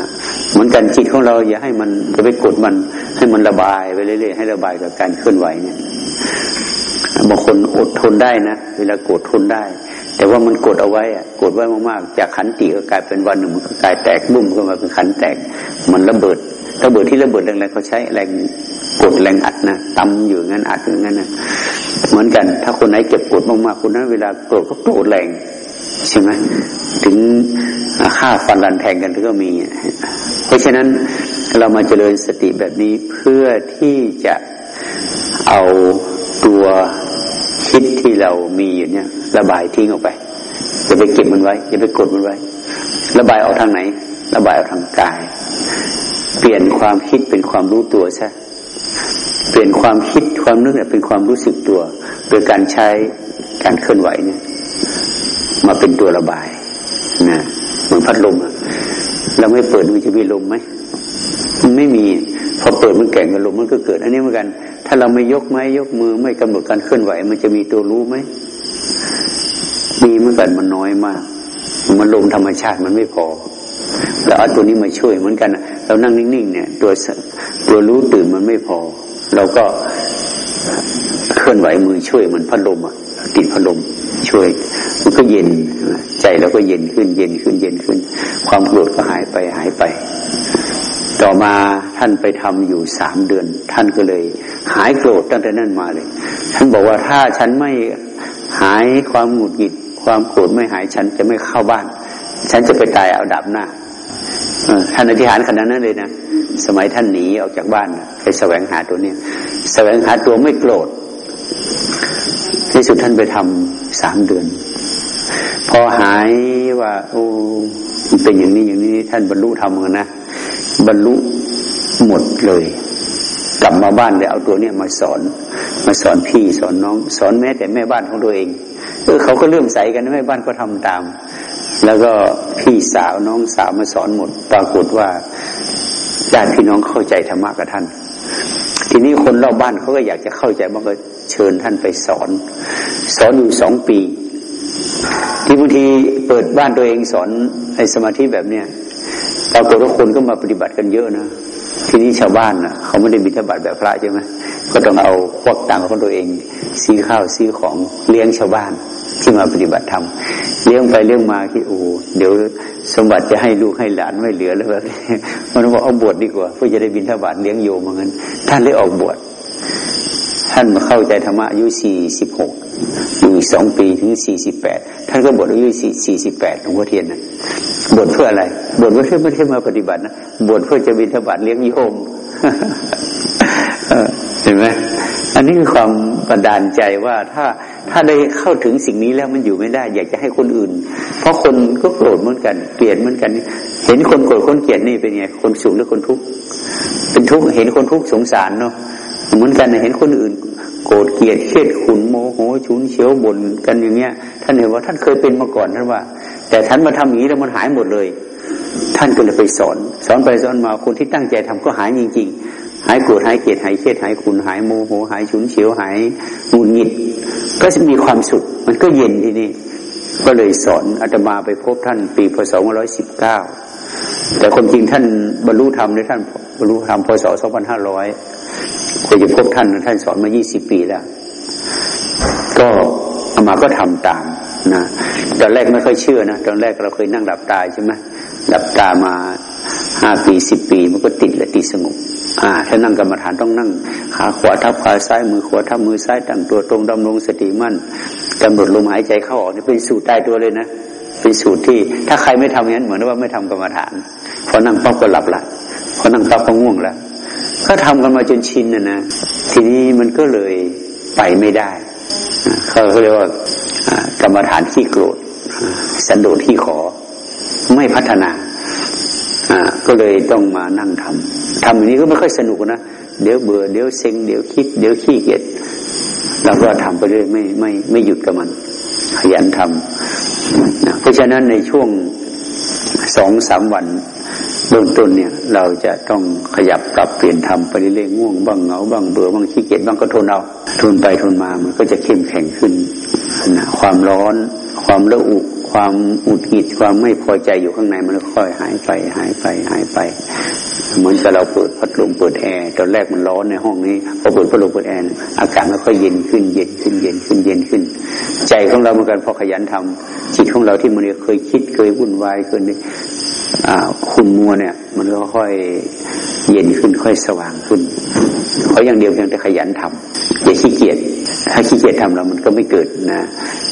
เหมือนกันจิตของเราอย่าให้มันจะไปกดมัน ให้มันระบายไปเรื่อยๆให้ระบายกับการเคลื่อนไหวเนี่ยบางคนอดทนได้นะเวลาโกรธทนได้ แต่ว่ามันกดเอาไว้อะกดไว้มากๆ จากขันติก็กลายเป็นวันหนึ่งมันก็กลายแตกบุ้มขึ้นมาเป็นขันแตก มันระเบิดระเบิดที่ระเบิดแรงๆเขาใช้แรงกดแรงอัดนะตำอยู่งั้นอัดอยู่งั้นนะเหมือนกัน ถ้าคนไหนเก็บกดมากๆคนนั้นเวลาโกรธก็โกรธแรงใช่ไหมถึงฆ่าฟันรันแทงกันก็มี เพราะฉะนั้นเรามาเจริญสติแบบนี้เพื่อที่จะเอาตัว คิดที่เรามีอยู่เนี่ย ระบายทิ้งออกไปอย่าไปเก็บมันไว้อย่าไปกดมันไว้ ระบายออกทางไหน ระบายออกทางกาย เปลี่ยนความคิดเป็นความรู้ตัวซะเปลี่ยนความคิดความนึกเนี่ยเป็นความรู้สึกตัว โดยการใช้การเคลื่อนไหวเนี่ย มาเป็นตัวระบายนะเหมือนพัดลมอะเราไม่เปิดมันจะมีลมไหมมันไม่มี พอเปิดมันแก่งกับลมมันก็เกิด อันนี้เหมือนกัน ถ้าเราไม่ยกไม้ยกมือไม่กำหนดการเคลื่อนไหว มันจะมีตัวรู้ไหมมีเหมือนกันมันน้อยมาก มันลมธรรมชาติมันไม่พอเราเอาตัวนี้มาช่วยเหมือนกันเรานั่งนิ่งๆเนี่ยตัวตัวรู้ตื่นมันไม่พอ เราก็เคลื่อนไหวมือช่วยเหมือนพัดลมอะติดพัดลมช่วย มันก็เย็นใจเราก็เย็นขึ้นเย็นขึ้นเย็นขึ้น ความโกรธก็หายไปหายไป ต่อมาท่านไปทำอยู่สามเดือน ท่านก็เลย หายโกรธตั้งแต่นั้นมาเลย ท่านบอกว่าถ้าฉันไม่หายความหงุดหงิด ความโกรธไม่หายฉันจะไม่เข้าบ้าน ฉันจะไปตายเอาดับหน้าท่านอธิษฐานขนาดนั้นเลยนะสมัยท่านหนีออกจากบ้านไปแสวงหาตัวเนี้ยแสวงหาตัวไม่โกรธที่สุดท่านไปทำสามเดือน พอหายว่า โอ้เป็นอย่างนี้อย่างนี้ท่านบรรลุธรรมกันนะ บรรลุหมดเลย กลับมาบ้านเลยเอาตัวเนี้ยมาสอน มาสอนพี่สอนน้อง สอนแม้แต่แม่บ้านของตัวเองเออเขาก็เลื่อมใสกันแม่บ้านก็ทำตาม แล้วก็พี่สาวน้องสาวมาสอนหมด ปรากฏว่าญาติพี่น้องเข้าใจธรรมะกับท่าน ทีนี้คนรอบบ้านเขาก็อยากจะเข้าใจมันก็เชิญท่านไปสอน สอนอยู่สองปี ที่บางทีเปิดบ้านตัวเองสอนไอ้สมาธิแบบเนี้ย ปรากฏว่าคนก็มาปฏิบัติกันเยอะนะทีนี้ชาวบ้านนะเขาไม่ได้มีธบัตแบบพระใช่ไหมก็ต้องเอาควักตังค์ของตัวเองซื้อข้าวซื้อของเลี้ยงชาวบ้านที่มาปฏิบัติธรรมเลี้ยงไปเลี้ยงมาที่โอ้เดี๋ยวสมบัติจะให้ลูกให้หลานไม่เหลือแล้วแบบมันบอกเอาบวชดีกว่า เพื่อจะได้บินทบาตเลี้ยงโยมเหมือนกันท่านเลยออกบวช ท่านมาเข้าใจธรรมะอายุสี่สิบหกอยู่อีกสองปีถึงสี่สิบแปดท่านก็บวชอายุสี่สิบแปดหลวงพ่อเทียนนะบวชเพื่ออะไรบวชเพื่อไม่ได้มาปฏิบัตินะบวชเพื่อจะบินทบาทเลี้ยงโยมเห็นไหมอันนี้คือความประดานใจว่าถ้าถ้าได้เข้าถึงสิ่งนี้แล้วมันอยู่ไม่ได้ อยากจะให้คนอื่น เพราะคนก็โกรธเหมือนกันเกลียดเหมือนกัน เห็นคนโกรธคนเกลียดนี่เป็นไงคนสุขหรือคนทุกข์เป็นทุกข์เห็นคนทุกข์สงสารเนาะ เหมือนกันเห็นคนอื่น โกรธเกลียดเครียดขุนโมโหฉุนเฉียวบ่นกันอย่างเงี้ย ท่านเห็นว่าท่านเคยเป็นมาก่อนท่านว่า แต่ท่านมาทำอย่างนี้แล้วมันหายหมดเลย ท่านก็เลยไปสอน สอนไปสอนมาคนที่ตั้งใจทำก็หายจริง ๆ หายโกรธหายเกลียดหายเครียดหายขุนหายโมโหหายฉุนเฉียวหายหงุดหงิด ก็จะมีความสุขมันก็เย็นทีนี้ก็เลยสอนอาตมาไปพบท่านปีพศ2519 แต่ความจริงท่านบรรลุธรรมในท่านบรรลุธรรมพศ 2500 ควรจะพบท่านท่านสอนมา 20 ปีแล้ว ก็อามาก็ทำตามนะตอนแรกไม่ค่อยเชื่อนะตอนแรกเราเคยนั่งหลับตาใช่ไหมหลับตามาห้าปีสิบปี มันก็ติดและติดสงบอ่าถ้านั่งกรรมฐานต้องนั่งขาขวาทับขาซ้ายมือขวาทับมือซ้ายตั้งตัวตรงดำรงสติมั่นกำหนดลมหายใจเข้าออกนี่เป็นสูตรตายตัวเลยนะเป็นสูตรที่ถ้าใครไม่ทำอย่างนั้นเหมือนว่าไม่ทำกรรมฐานพอนั่งปั๊บก็หลับละพอนั่งปั๊บก็ง่วงละ ก็ทำกันมาจนชินนะนะทีนี้มันก็เลยไปไม่ได้เขาเรียกว่ากรรมฐานที่โกรธสันโดษที่ขอไม่พัฒนาอ่าก็เลยต้องมานั่งทำทำอย่างนี้ก็ไม่ค่อยสนุกนะ เดี๋ยวเบื่อเดี๋ยวเซ็งเดี๋ยวคิด เดี๋ยวขี้เกียจเราก็ทำไปเรื่อยไม่ไม่ไม่หยุดกับมัน ขยันทำนะเพราะฉะนั้นในช่วงสองสามวัน เบื้องต้นเนี่ย เราจะต้องขยับปรับเปลี่ยนทำไปเรื่อยๆง่วงบ้างเหงาบ้างเบื่อบ้างขี้เกียจบ้างก็ทนเอาทนไปทนมามันก็จะเข้มแข็งขึ้นนะความร้อน ความระอุความหงุดหงิดความไม่พอใจอยู่ข้างในมันค่อยหายไปหายไปหายไป เหมือนกับเราเปิดพัดลมเปิดแอร์ตอนแรกมันร้อนในห้องนี้พอเปิดพัดลมเปิดแอร์อากาศมันค่อยเย็นขึ้นเย็นขึ้นเย็นขึ้นเย็นขึ้น ใจของเราเหมือนกันพอขยันทำจิตของเราที่มันเคยคิดเคยวุ่นวายเคย ขุ่นมัวเนี่ย มันก็ค่อยเย็นขึ้นค่อยสว่างขึ้นเพราะอย่างเดียวเพียงแต่ขยันทำอย่าขี้เกียจถ้าขี้เกียจทำเรามันก็ไม่เกิดนะ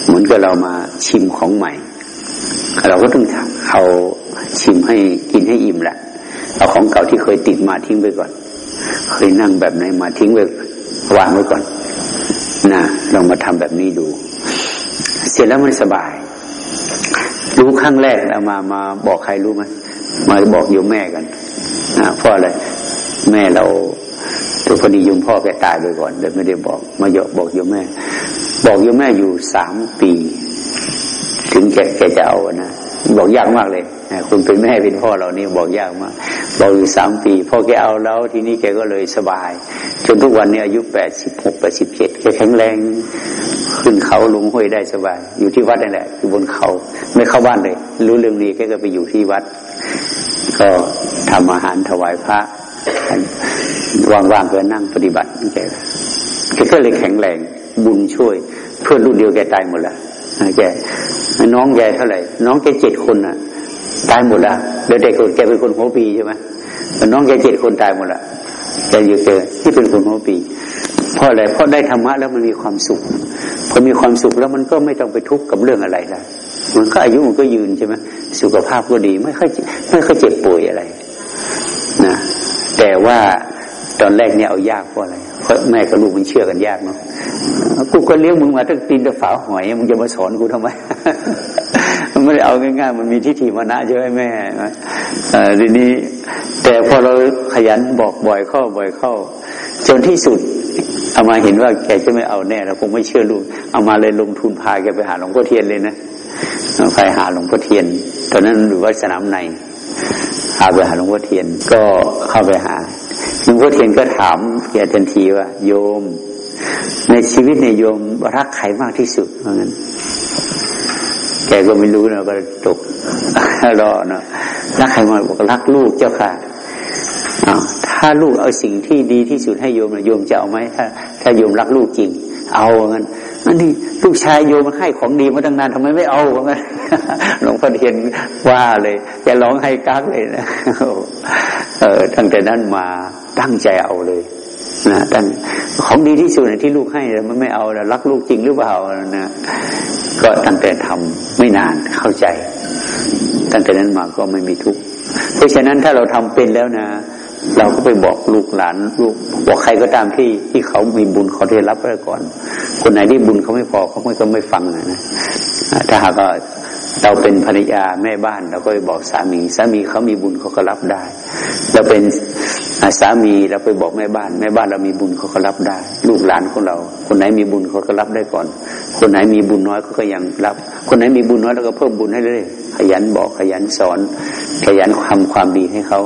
เหมือนกับเรามาชิมของใหม่ เราก็ต้องเอาชิมให้กินให้อิ่มแหละเอาของเก่าที่เคยติดมาทิ้งไปก่อน เคยนั่งแบบไหนมาทิ้งไว้วางไว้ก่อนนะลองมาทำแบบนี้ดู เสร็จแล้วมันสบาย รู้ครั้งแรกเอามามาบอกใครรู้ไหมมาบอกโยมแม่กันนะเพราะอะไรแม่เราตัวพอดียมพ่อแกตายไปก่อนเลยไม่ได้บอก มาเยอะบอกโยมแม่ บอกโยมแม่อยู่สามปี ถึงแกแกจะเอานะ บอกยากมากเลยคุณเป็นแม่เป็นพ่อเรานี่บอกยากมากบอกอยู่สามปีพ่อแกเอาแล้วทีนี้แกก็เลยสบาย จนทุกวันนี้อายุแปดสิบหกแปดสิบเจ็ดแกแข็งแรง ขึ้นเขาลงห้วยได้สบาย อยู่ที่วัดนั่นแหละอยู่บนเขาไม่เข้าบ้านเลย รู้เรื่องนี้แกก็ไปอยู่ที่วัด ก็ทำอาหารถวายพระว่างๆก็นั่งปฏิบัติแกแกก็เลยแข็งแรงบุญช่วย เพื่อนรุ่นเดียวแกตายหมดแล้ว แกน้องแกเท่าไหร่ น้องแกเจ็ดคนอะ ตายหมดละเดี๋ยวเด็กแกเป็นคนหัวปีใช่ไหมน้องแกเจ็ดคนตายหมดละแกอยู่เจอที่เป็นคนหัวปีเพราะอะไรเพราะได้ธรรมะแล้วมันมีความสุขพอมีความสุขแล้วมันก็ไม่ต้องไปทุกข์กับเรื่องอะไรละมันก็อายุมันก็ยืนใช่ไหมสุขภาพก็ดีไม่ค่อยไม่ค่อยเจ็บป่วยอะไรนะแต่ว่า ตอนแรกเนี่ยเอายากเพราะอะไรเพราะแม่กับลูกมันเชื่อกันยากเนาะกูก็เลี้ยงมึงมาตั้งตีนตะฝาหอยมึงจะมาสอนกูทำไมมันไม่ได้เอาง่ายๆมันมีทิฏฐิมานะใช่ไหมแม่ทีนี้ แต่พอเราขยันบอกบ่อยเข้าบ่อยเข้า จนที่สุดเอามาเห็นว่าแกจะไม่เอาแน่แล้วคงไม่เชื่อลูกเอามาเลยลงทุนพาแกไปหาหลวงพ่อเทียนเลยนะไปหาหลวงพ่อเทียน ตอนนั้นอยู่วัดสนามในพาไปหาหลวงพ่อเทียนก็เข้าไปหา หลวงพ่อเทียนก็ถามแกทันทีว่า โยม ในชีวิตในโยมรักใครมากที่สุดเพราะงั้นแกก็ไม่รู้นะก็ตกรอเนาะรักใครมากบอกรักลูกเจ้าค่ะถ้าลูกเอาสิ่งที่ดีที่สุดให้โยมนะโยมจะเอาไหมถ้า ถ้าโยมรักลูกจริง เอาเงั้นนั่นนี่ลูกชายโยมให้ของดีมาตั้งนานทำไมไม่เอาเงั้นหลวงพ่อเทียนว่าเลยแกร้องให้กักเลยนะ เออตั้งแต่นั้นมาตั้งใจเอาเลยนะตั้งของดีที่สุดที่ลูกให้มันไม่เอาแล้วรักลูกจริงหรือเปล่านะก็ตั้งแต่ทำไม่นานเข้าใจ ตั้งแต่นั้นมาก็ไม่มีทุกข์เพราะฉะนั้นถ้าเราทำเป็นแล้วนะเราก็ไปบอกลูกหลานลูกบอกใครก็ตามที่ที่เขามีบุญเขาได้รับไปก่อน คนไหนที่บุญเขาไม่พอเขาไม่ก็ไม่ฟังนะถ้าหากว่า เราเป็นภรรยาแม่บ้านเราก็ไปบอกสามี สามีเขามีบุญเขาก็รับได้เราเป็นสามีเราไปบอกแม่บ้าน แม่บ้านเรามีบุญเขาก็รับได้ ลูกหลานของเรา คนไหนมีบุญเขาก็รับได้ก่อน คนไหนมีบุญน้อยเขาก็ยังรับ คนไหนมีบุญน้อยเราก็เพิ่มบุญให้เลยขยันบอกขยันสอน ขยันทำความดีให้เขา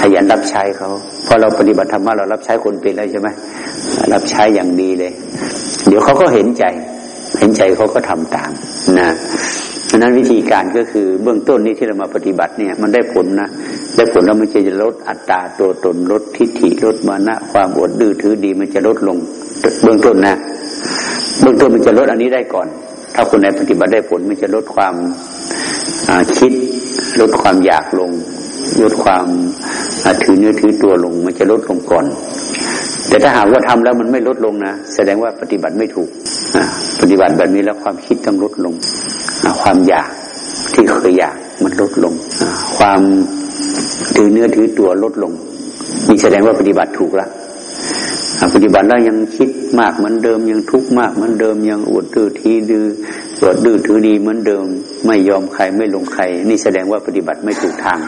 ขยันรับใช้เขาพอเราปฏิบัติธรรมะเรารับใช้คนเป็นแล้วใช่ไหมรับใช้อย่างดีเลย เดี๋ยวเขาก็เห็นใจ เห็นใจเขาก็ทำตามนะะนั้นวิธีการก็คือเบื้องต้นนี้ที่เรามาปฏิบัติเนี่ย มันได้ผลนะได้ผลแล้วมันจะลดอัตราตัวตนลดทิฏฐิลดมานะ ความอดดื้อถือดีมันจะลดลง เบื้องต้นนะเบื้องต้นมันจะลดอันนี้ได้ก่อน ถ้าคนไหนปฏิบัติได้ผลมันจะลดความคิด ลดความอยากลง ลดความถือเนื้อถือตัวลง มันจะลดลงก่อน แต่ถ้าหากว่าทำแล้วมันไม่ลดลงนะแสดงว่าปฏิบัติไม่ถูก ปฏิบัติแบบนี้แล้วความคิดต้องลดลง ความอยากที่เคยอยากมันลดลง ความถือเนื้อถือตัวลดลงนี่แสดงว่าปฏิบัติถูกแล้วปฏิบัติแล้วยังคิดมากเหมือนเดิม ยังทุกข์มากเหมือนเดิม ยังอวดดื้อทีดื้ออดดื้อถือดีเหมือนเดิม ไม่ยอมใครไม่ลงใคร นี่แสดงว่าปฏิบัติไม่ถูกทาง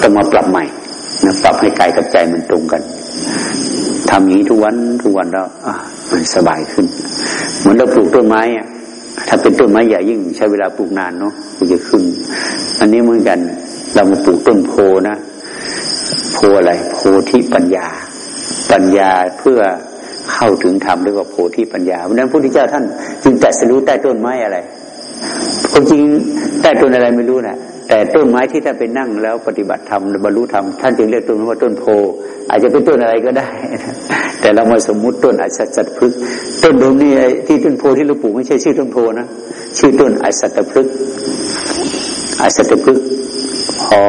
ต้องมาปรับใหม่นะปรับให้กายกับใจมันตรงกัน ทำอย่างนี้ทุกวันทุกวันแล้วอะมันสบายขึ้น เหมือนเราปลูกต้นไม้อะถ้าเป็นต้นไม้ใหญ่ยิ่งใช้เวลาปลูกนานเนาะมันจะขึ้น อันนี้เหมือนกัน เรามาปลูกต้นโพนะ โพอะไร โพธิปัญญา ปัญญาเพื่อเข้าถึงธรรมเรียกว่าโพธิปัญญาเพราะนั้นพระพุทธเจ้าท่าน จึงตัสรู้ใต้ต้นไม้อะไรความจริงใต้ต้นอะไรไม่รู้นะ แต่ต้นไม้ที่ท่านไปนั่งแล้วปฏิบัติธรรมบรรลุธรรมท่านจึงเรียกต้นว่าต้นโพ อาจจะเป็นต้นอะไรก็ได้ แต่เรามาสมมุติต้นอัศจรรพฤกต้นตรงนี้ที่ต้นโพที่เราปลูกไม่ใช่ชื่อต้นโพนะชื่อต้นอัศจรรพฤกอัศจรรพฤกพอ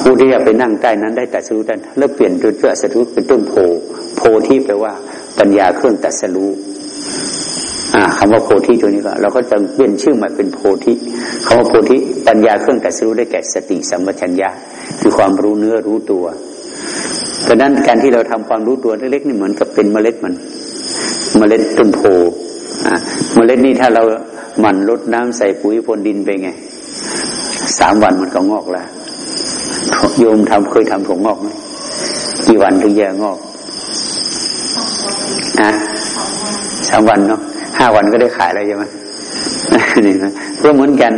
ผู้ที่จะไปนั่งใต้นั้นได้ตัดสู้ได้แล้วเปลี่ยนต้นอัศจรรพฤกษ์เป็นต้นโพ โพที่แปลว่าปัญญาเครื่องตัดสู้ คำว่าโพธิตัวนี้ก็เราก็จะเปลี่ยนชื่อมาเป็นโพธิคำว่าโพธิปัญญาเครื่องตัดสู้ได้แก่สติสัมปชัญญะคือความรู้เนื้อรู้ตัวดังนั้นการที่เราทำความรู้ตัวเล็กๆนี่เหมือนกับเป็นเมล็ดมัน เมล็ดต้นโพอ่าเมล็ดนี่ถ้าเราหมั่นลดน้ำใส่ปุ๋ยพรวนดินไปไงสามวันมันก็งอกแล้วโยมทำเคยทำถั่วงอกไหมกี่วันถึงจะงอกอะสามวันเนาะ ห้าวันก็ได้ขายแล้วใช่ไหมนี่นะก็เหมือนกัน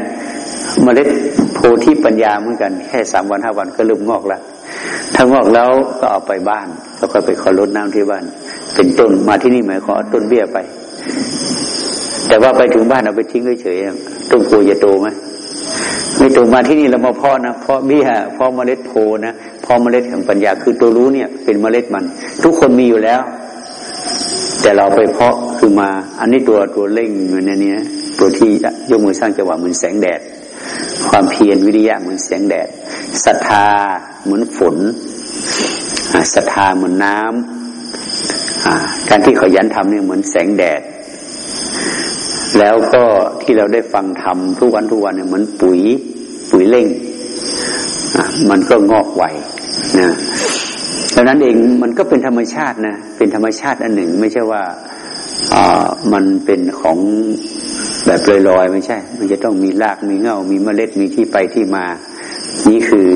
เมล็ดโพธิปัญญาเหมือนกัน แค่สามวันห้าวันก็เริ่มงอกแล้วถ้างอกแล้วก็เอาไปบ้านแล้วก็ไปขอรดน้ำที่บ้าน เป็นต้นมาที่นี่หมายขอต้นเบี้ยไป แต่ว่าไปถึงบ้านเอาไปทิ้งเฉยๆต้นโพจะโตไหมไม่โตมาที่นี่เรามาพ่อนะพ่อเบี้ยพ่อเมล็ดโพนะพ่อเมล็ดแห่งปัญญาคือตัวรู้เนี่ย เป็นเมล็ดมัน ทุกคนมีอยู่แล้ว แต่เราไปเพาะคือมา อันนี้ตัวตัวเร่งเหมือนนี้ตัวที่ยกมือสร้างจังหวะเหมือนแสงแดด ความเพียรวิริยะเหมือนแสงแดดศรัทธาเหมือนฝนศรัทธาเหมือนน้ำการที่เขายันทำเนี่ยเหมือนแสงแดด แล้วก็ที่เราได้ฟังทำทุกวันทุกวันเนี่ยเหมือนปุ๋ยปุ๋ยเร่งมันก็งอกไวนะ ดังนั้นเองมันก็เป็นธรรมชาตินะเป็นธรรมชาติอันหนึ่ง ไม่ใช่ว่าอ่ามันเป็นของแบบลอยๆไม่ใช่ มันจะต้องมีรากมีเงามีเมล็ดมีที่ไปที่มา นี่คือ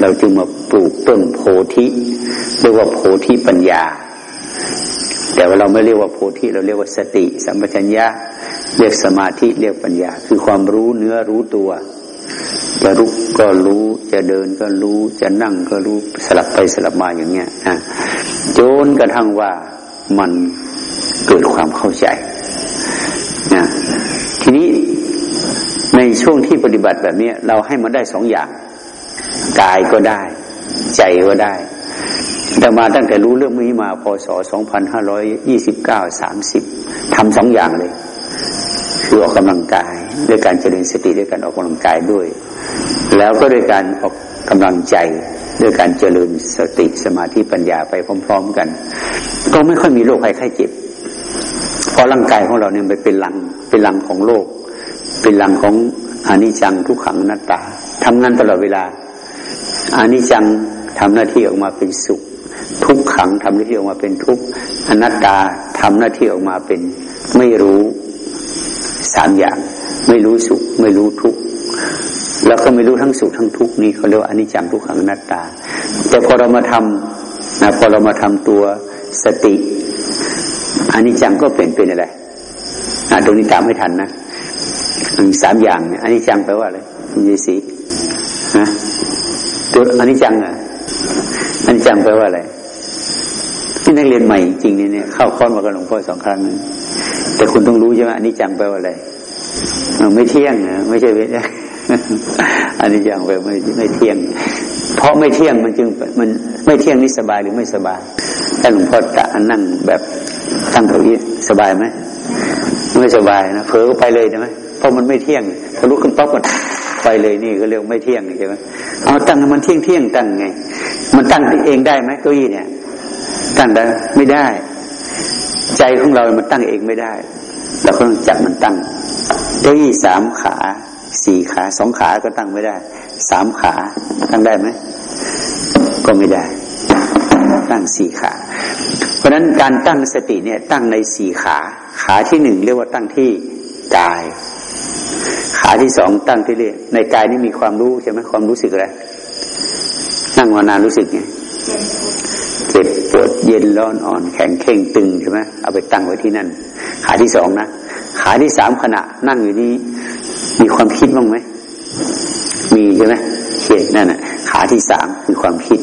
เราจึงมาปลูกต้นโพธิเรียกว่าโพธิปัญญา แต่ว่าเราไม่เรียกว่าโพธิเราเรียกว่าสติ สัมปชัญญะเรียกสมาธิเรียกปัญญา คือความรู้เนื้อรู้ตัว จะลุกก็รู้ จะเดินก็รู้ จะนั่งก็รู้สลับไปสลับมาอย่างเงี้ยนะจนกระทั่งว่ามันเกิดความเข้าใจนะทีนี้ในช่วงที่ปฏิบัติแบบนี้เราให้มันได้สองอย่างกายก็ได้ ใจก็ได้แต่มาตั้งแต่รู้เรื่องนี้มาพศ 2529 30ทำสองอย่างเลย คือออกกำลังกาย ด้วยการเจริญสติด้วยการออกกำลังกายด้วย แล้วก็ด้วยการออกกำลังใจด้วยการเจริญสติสมาธิปัญญาไปพร้อม ๆ กัน ก็ไม่ค่อยมีโรคภัยไข้เจ็บเพราะร่างกายของเราเนี่ยไปเป็นลังเป็นลังของโลกเป็นลังของอานิจจังทุกขังนัตตาทำงานตลอดเวลาอานิจจังทำหน้าที่ออกมาเป็นสุข ทุกขังทำหน้าที่ออกมาเป็นทุกข์อนัตตาทำหน้าที่ออกมาเป็นไม่รู้สามอย่าง ไม่รู้สุข ไม่รู้ทุกข์แล้วก็ไม่รู้ทั้งสุขทั้งทุกข์นี่เขาเรียกว่าอนิจจังทุกขังนัตตา แต่พอเรามาทำนะพอเรามาทำตัวสติอนิจจังก็เปลี่ยนเป็นอะไรอ่าตรงนี้ตามไม่ทันนะสามอย่างเนี่ยอนิจจังแปลว่าอะไรคุณยศรีฮะตัวอนิจจังอะอนิจจังแปลว่าอะไรที่นักเรียนใหม่จริงเนี่ยเข้าค้อนมากับหลวงพ่อสองครั้ง แต่คุณต้องรู้ใช่ไหมอนิจจังแปลว่าอะไร ไม่เที่ยงนะไม่ใช่ไม่ใช่อันนี้อย่างแบบไม่ไม่เที่ยง เพราะไม่เที่ยงมันจึงมันไม่เที่ยงนี่สบายหรือไม่สบายถ้าหลวงพ่อจะนั่งแบบตั้งเก้าอี้สบายไหมไม่สบายนะเผลอไปเลยใช่ไหมเพราะมันไม่เที่ยงทะลุขึ้นป๊อกมันไปเลยนี่ก็เรียกไม่เที่ยงใช่ไหมเอาตั้งมันเที่ยงเที่ยงตั้งไง มันตั้งเองได้ไหมเก้าอี้เนี่ย ตั้งได้ไม่ได้ ใจของเรา มันตั้งเองไม่ได้เราก็ต้องจับมันตั้ง เก้าอี้สามขาสี่ขาสองขาก็ตั้งไม่ได้สามขาตั้งได้ไหมก็ไม่ได้ ตั้งสี่ขา เพราะฉะนั้นการตั้งสติเนี่ยตั้งในสี่ขา ขาที่หนึ่งเรียกว่าตั้งที่กาย ขาที่สองตั้งที่เรียในกายนี่มีความรู้ใช่ไหมความรู้สึกอะไรนั่งมานานรู้สึกไงเจ็บปวดเย็นร้อนอ่อนแข็งเข่งตึงใช่ไหมเอาไปตั้งไว้ที่นั่น ขาที่สองนะ ขาที่สามขณะ นั่งอยู่นี้ มีความคิดบ้างไหมมีใช่ไหมเขียนนั่นน่ะขาที่สามคือความคิด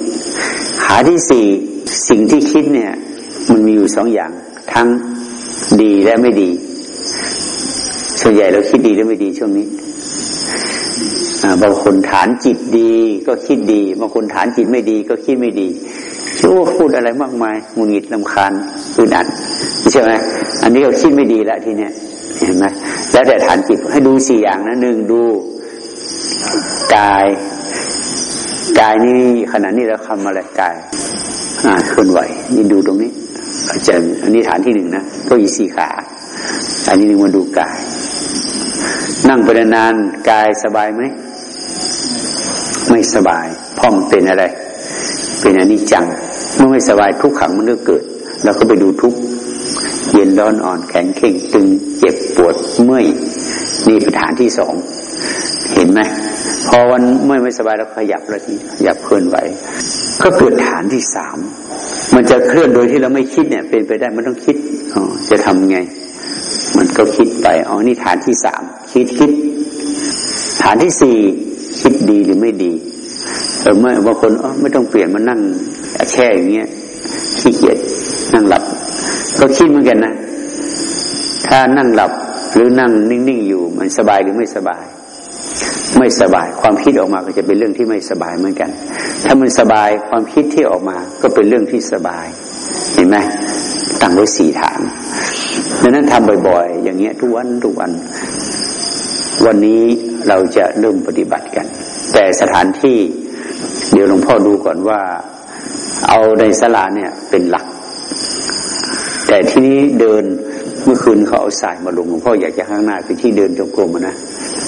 ขาที่สี่สิ่งที่คิดเนี่ย มันมีอยู่สองอย่าง ทั้งดีและไม่ดี ส่วนใหญ่เราคิดดีหรือไม่ดีช่วงนี้บางคนฐานจิตดีก็คิดดีบางคนฐานจิตไม่ดีก็คิดไม่ดีชั่วพูดอะไรมากมายมุงิดลำคาญอึดอัดใช่ไหมอันนี้ก็คิดไม่ดีละทีเนี้ย เห็นไหมแล้วแต่ฐานจิตให้ดูสี่อย่างนะหนึ่งดูกายกายนี่ขณะนี้เราทำอะไรกายอ่าเคลื่อนไหวนี่ดูตรงนี้อาจารย์อันนี้ฐานที่หนึ่งนะก็อีสี่ขาอันนี้หนึ่งมาดูกาย นั่งไปนานกายสบายไหมไม่สบายเพราะมันเป็นอะไร เป็นอนิจจังเมื่อไม่สบายทุกขังมันก็เกิด เราก็ไปดูทุก เย็นร้อนอ่อนแข็งเข่งตึงเจ็บปวดเมื่อยนี่เป็นฐานที่สอง เห็นไหมพอวันเมื่อยไม่สบายเราขยับแล้วทีขยับเคลื่อนไหวก็เกิดฐานที่สามมันจะเคลื่อนโดยที่เราไม่คิดเนี่ย เป็นไปได้มันต้องคิดอ๋อจะทำไง มันก็คิดไปอ๋อนี่ฐานที่สามคิดคิด ฐานที่สี่คิดดีหรือไม่ดีเออเมื่อบางคนอ๋อไม่ต้องเปลี่ยนมานั่งแช่อย่างเงี้ยขี้เกียจนั่งหลับ ก็คิดเหมือนกันนะ ถ้านั่งหลับหรือนั่งนิ่งๆอยู่ มันสบายหรือไม่สบาย ไม่สบายความคิดออกมาก็จะเป็นเรื่องที่ไม่สบายเหมือนกัน ถ้ามันสบายความคิดที่ออกมาก็เป็นเรื่องที่สบาย เห็นไหมตั้งไว้สี่ฐานดังนั้นทำบ่อย ๆ อย่างเงี้ยทุกวันทุกวัน วันนี้เราจะเริ่มปฏิบัติกัน แต่สถานที่เดี๋ยวหลวงพ่อดูก่อนว่า เอาในสลาเนี่ยเป็นหลัก แต่ที่นี้เดินเมื่อคืนเขาเอาสายมาลงหลวงพ่ออยากจะข้างหน้าคือที่เดินจงกรมนะ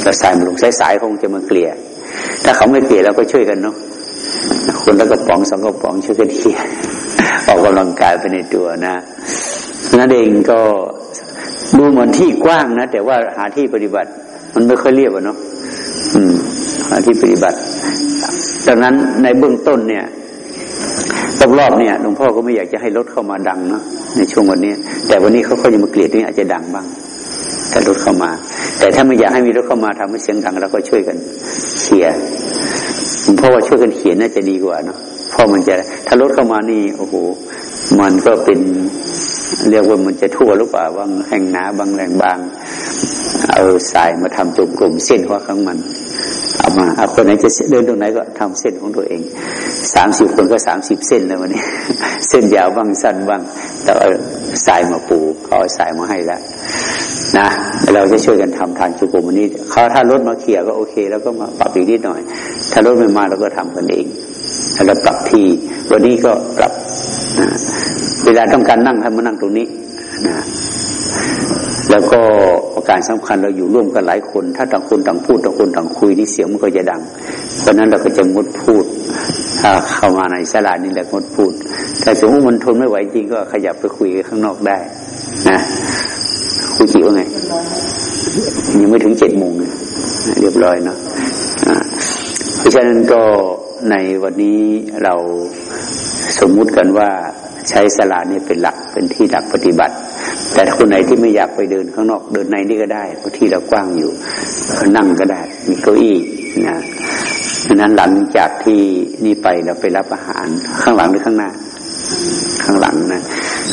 เราสายมาลงสายสายคงจะมาเกลี่ย ถ้าเขาไม่เกลี่ยเราก็ช่วยกันเนาะคนแล้วก็ป๋องสองกระป๋องช่วยกันเกลี่ยออกกำลังกายไปในตัวนะนั่นเองก็ดูเหมือนที่กว้างนะ แต่ว่าหาที่ปฏิบัติ มันไม่ค่อยเรียบอะเนาะอืมหาที่ปฏิบัติดังนั้นในเบื้องต้นเนี่ย รอบๆเนี่ยหลวงพ่อก็ไม่อยากจะให้รถเข้ามาดังเนาะในช่วงวันนี้ แต่วันนี้เขาก็ยังมาเกลียดนี่อาจจะดังบ้างถ้ารถเข้ามา แต่ถ้าไม่อยากให้มีรถเข้ามาทำให้เสียงดังเราก็ช่วยกันเขี่ยหลวงพ่อว่าช่วยกันเขียนน่าจะดีกว่าเนาะเพราะมันจะถ้ารถเข้ามานี่โอ้โหมันก็เป็นเรียกว่ามันจะทั่วหรือเปล่าบางแห่งหนาบางแรงบาง เอาสายมาทำจุกกลมเส้นหัวข้างมัน เอามาเอาคนไหนจะเดินตรงไหนก็ทำเส้นของตัวเองสามสิบคนก็สามสิบเส้นแล้ววันนี้ เส้นยาวบ้างสั้นบ้างแต่เอาสายมาปูเขาเอาสายมาให้แล้วนะเราจะช่วยกันทำทางจุกมวันนี้เขาถ้ารถมาเขี่ยก็โอเค แล้วก็มาปรับอีกนิดหน่อย ถ้ารถไม่มาเราก็ทำกันเองแล้วปรับที่วันนี้ก็ปรับนะเวลาต้องการนั่งให้มานั่งตรงนี้นะ แล้วก็ประการสำคัญเราอยู่ร่วมกันหลายคน ถ้าต่างคนต่างพูดต่างคนต่างคุยนี่เสียงมันก็จะดัง เพราะนั้นเราก็จะงดพูด ถ้าเข้ามาในสลานี่แหละงดพูด ถ้าสมมติมันทนไม่ไหวจริงก็ขยับไปคุยข้างนอกได้นะคุยจิว่าไง ยังไม่ถึงเจ็ดโมงเรียบร้อยเนาะเพราะฉะนั้นก็ในวันนี้เราสมมุติกันว่าใช้สลานี่เป็นหลักเป็นที่หลักปฏิบัติ แต่คนไหนที่ไม่อยากไปเดินข้างนอก เดินในนี่ก็ได้เพราะที่เรากว้างอยู่นั่งก็ได้ มีเก้าอี้นะดังนั้นหลังจากที่นี่ไปเราไปรับอาหารข้างหลังหรือข้างหน้า ข้างหลังนะ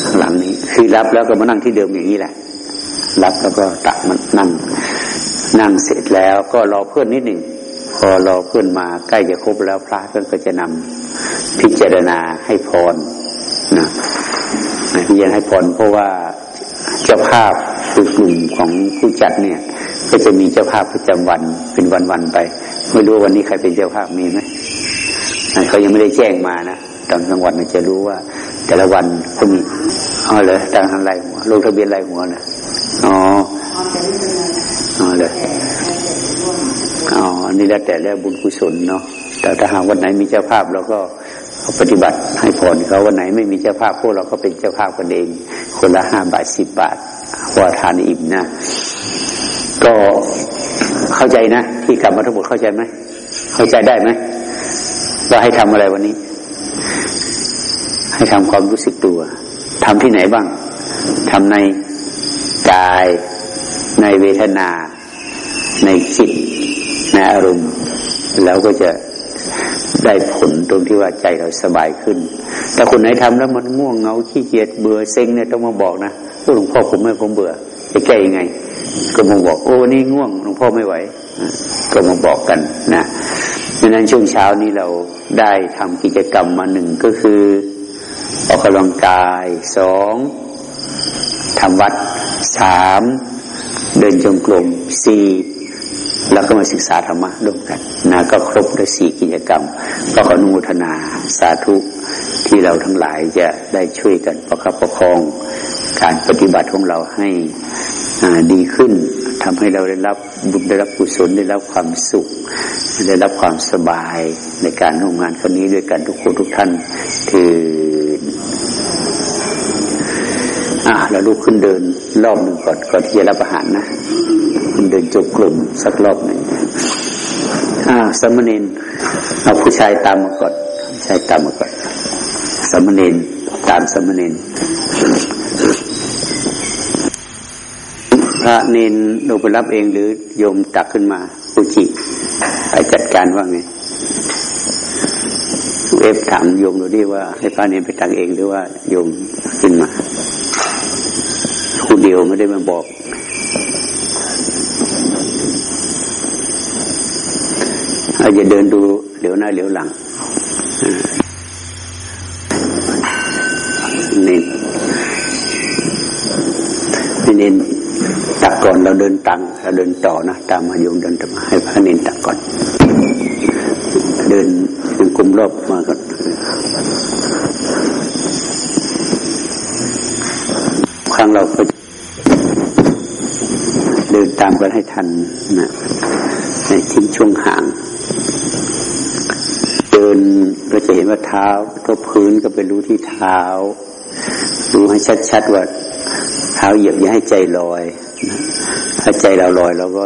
ข้างหลังนี้คือรับแล้วก็มานั่งที่เดิมอย่างนี้แหละ รับแล้วก็ตักมันนั่ง นั่งเสร็จแล้วก็รอเพื่อนนิดหนึ่งพอรอเพื่อนมาใกล้จะครบแล้วพระท่านก็จะนำพิจารณาให้พรนะพิจารณาให้พรเพราะว่า จ้าภาพคือกลุ่มของผู้จัดเนี่ย ก็จะมีเจ้าภาพประจำวันเป็นวันๆไป ไม่รู้วันนี้ใครเป็นเจ้าภาพมีไหมเขายังไม่ได้แจ้งมานะตอนกลางวันจะรู้ว่า แต่ละวันก็มีอ๋อเลยต่างอะไรหัวลงทะเบียนไรหัวเลยอ๋ออ๋อเลยอ๋อนี่แล้วแต่แล้วบุญกุศลเนาะแต่ถ้าหากวันไหนมีเจ้าภาพเราก็ ปฏิบัติให้พรเขาวันไหนไม่มีเจ้าภาพพวกเราก็เป็นเจ้าภาพกันเอง คนละห้าบาทสิบบาทพอทานอิ่มนะ ก็เข้าใจนะ ที่กลับมาทั้งหมดเข้าใจไหมเข้าใจได้ไหมว่าให้ทำอะไรวันนี้ ให้ทำความรู้สึกตัวทำที่ไหนบ้างทำในกาย ในเวทนา ในจิตในอารมณ์แล้วก็จะ ได้ผลตรงที่ว่าใจเราสบายขึ้น แต่คนไหนทำแล้วมันง่วงเงาขี้เกียจเบื่อเซ็งเนี่ยต้องมาบอกนะหลวงพ่อผมไม่ผมเบื่อจะแก้ยังไง ก็มาบอกโอ้นี่ง่วงหลวงพ่อไม่ไหว ก็มาบอกกันนะดังนั้นช่วงเช้านี้เราได้ทำกิจกรรมมาหนึ่งก็คือออกกำลังกายสองทำวัดสามเดินจงกรมสี่ แล้วก็มาศึกษาธรรมะร่วมกันนะก็ครบด้วยสี่กิจกรรม ก็ขออนุโมทนาสาธุที่เราทั้งหลายจะได้ช่วยกันประคับประคอง การปฏิบัติของเราให้ดีขึ้นทำให้เราได้รับบุญได้รับกุศลได้รับความสุข ได้รับความสบายในการทำงานครั้งนี้ด้วยกันทุกคนทุกท่านคืออ่าเราลุกขึ้นเดินรอบหนึ่งก่อนก่อนที่จะรับอาหารนะ เดินจบกลุ่มสักรอบหนึ่งอ่าสมณีนเอาผู้ชายตามมาก่อนชายตามมาก่อนสมณีนตามสมณีนพระเนนลงไปรับเองหรือโยมตักขึ้นมาผู้จิไปจัดการว่าไงเอฟถามโยมดูดิว่าให้พระเนนไปตักเองหรือว่าโยมขึ้นมา ผู้เดียวไม่ได้มาบอก อาจจะเดินดูเหลียวหน้าเหลียวหลังเน้นเน้นตักก่อนเราเดินตังเราเดินต่อนะตามมาโยมเดินตมาให้พระเน้นตักก่อน เดินเป็นกลุ่มรอบมาก่อนครั้งเราก็เดินตามกันให้ทันนะในทิ้งช่วงห่าง จะเห็นว่าเท้าก็พื้นก็ไปรู้ที่เท้า รู้ให้ชัดๆว่าเท้าเหยียบอย่าให้ใจลอย ถ้าใจเราลอยแล้วก็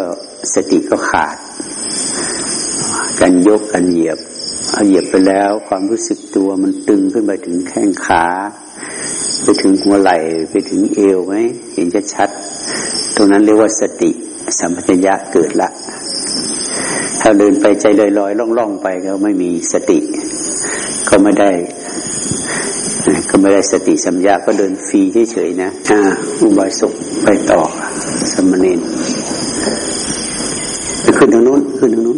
สติก็ขาด การยกการเหยียบเอเหยียบไปแล้ว ความรู้สึกตัวมันตึงขึ้นไปถึงแข้งขา ไปถึงหัวไหล่ไปถึงเอวไหมเห็นชัดๆตรงนั้นเรียกว่าสติสัมปชัญญะเกิดละถ้าเดินไปใจลอยๆล่องๆไปก็ไม่มีสติ ก็ไม่ได้ ก็ไม่ได้สติสัมยาก็เดินฟรีเฉยๆนะอ่าอุบายสุขไปต่อสมณีนขึ้นทางนู้น ขึ้นทางนู้น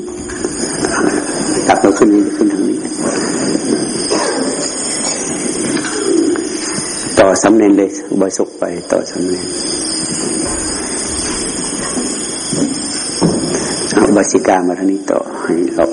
ตักเราขึ้นนี้ขึ้นทางนี้ ต่อสำเนียงเลยบายสุขไป ต่อสำเนียงบาสิกามาทางนี้ต่อให้เรา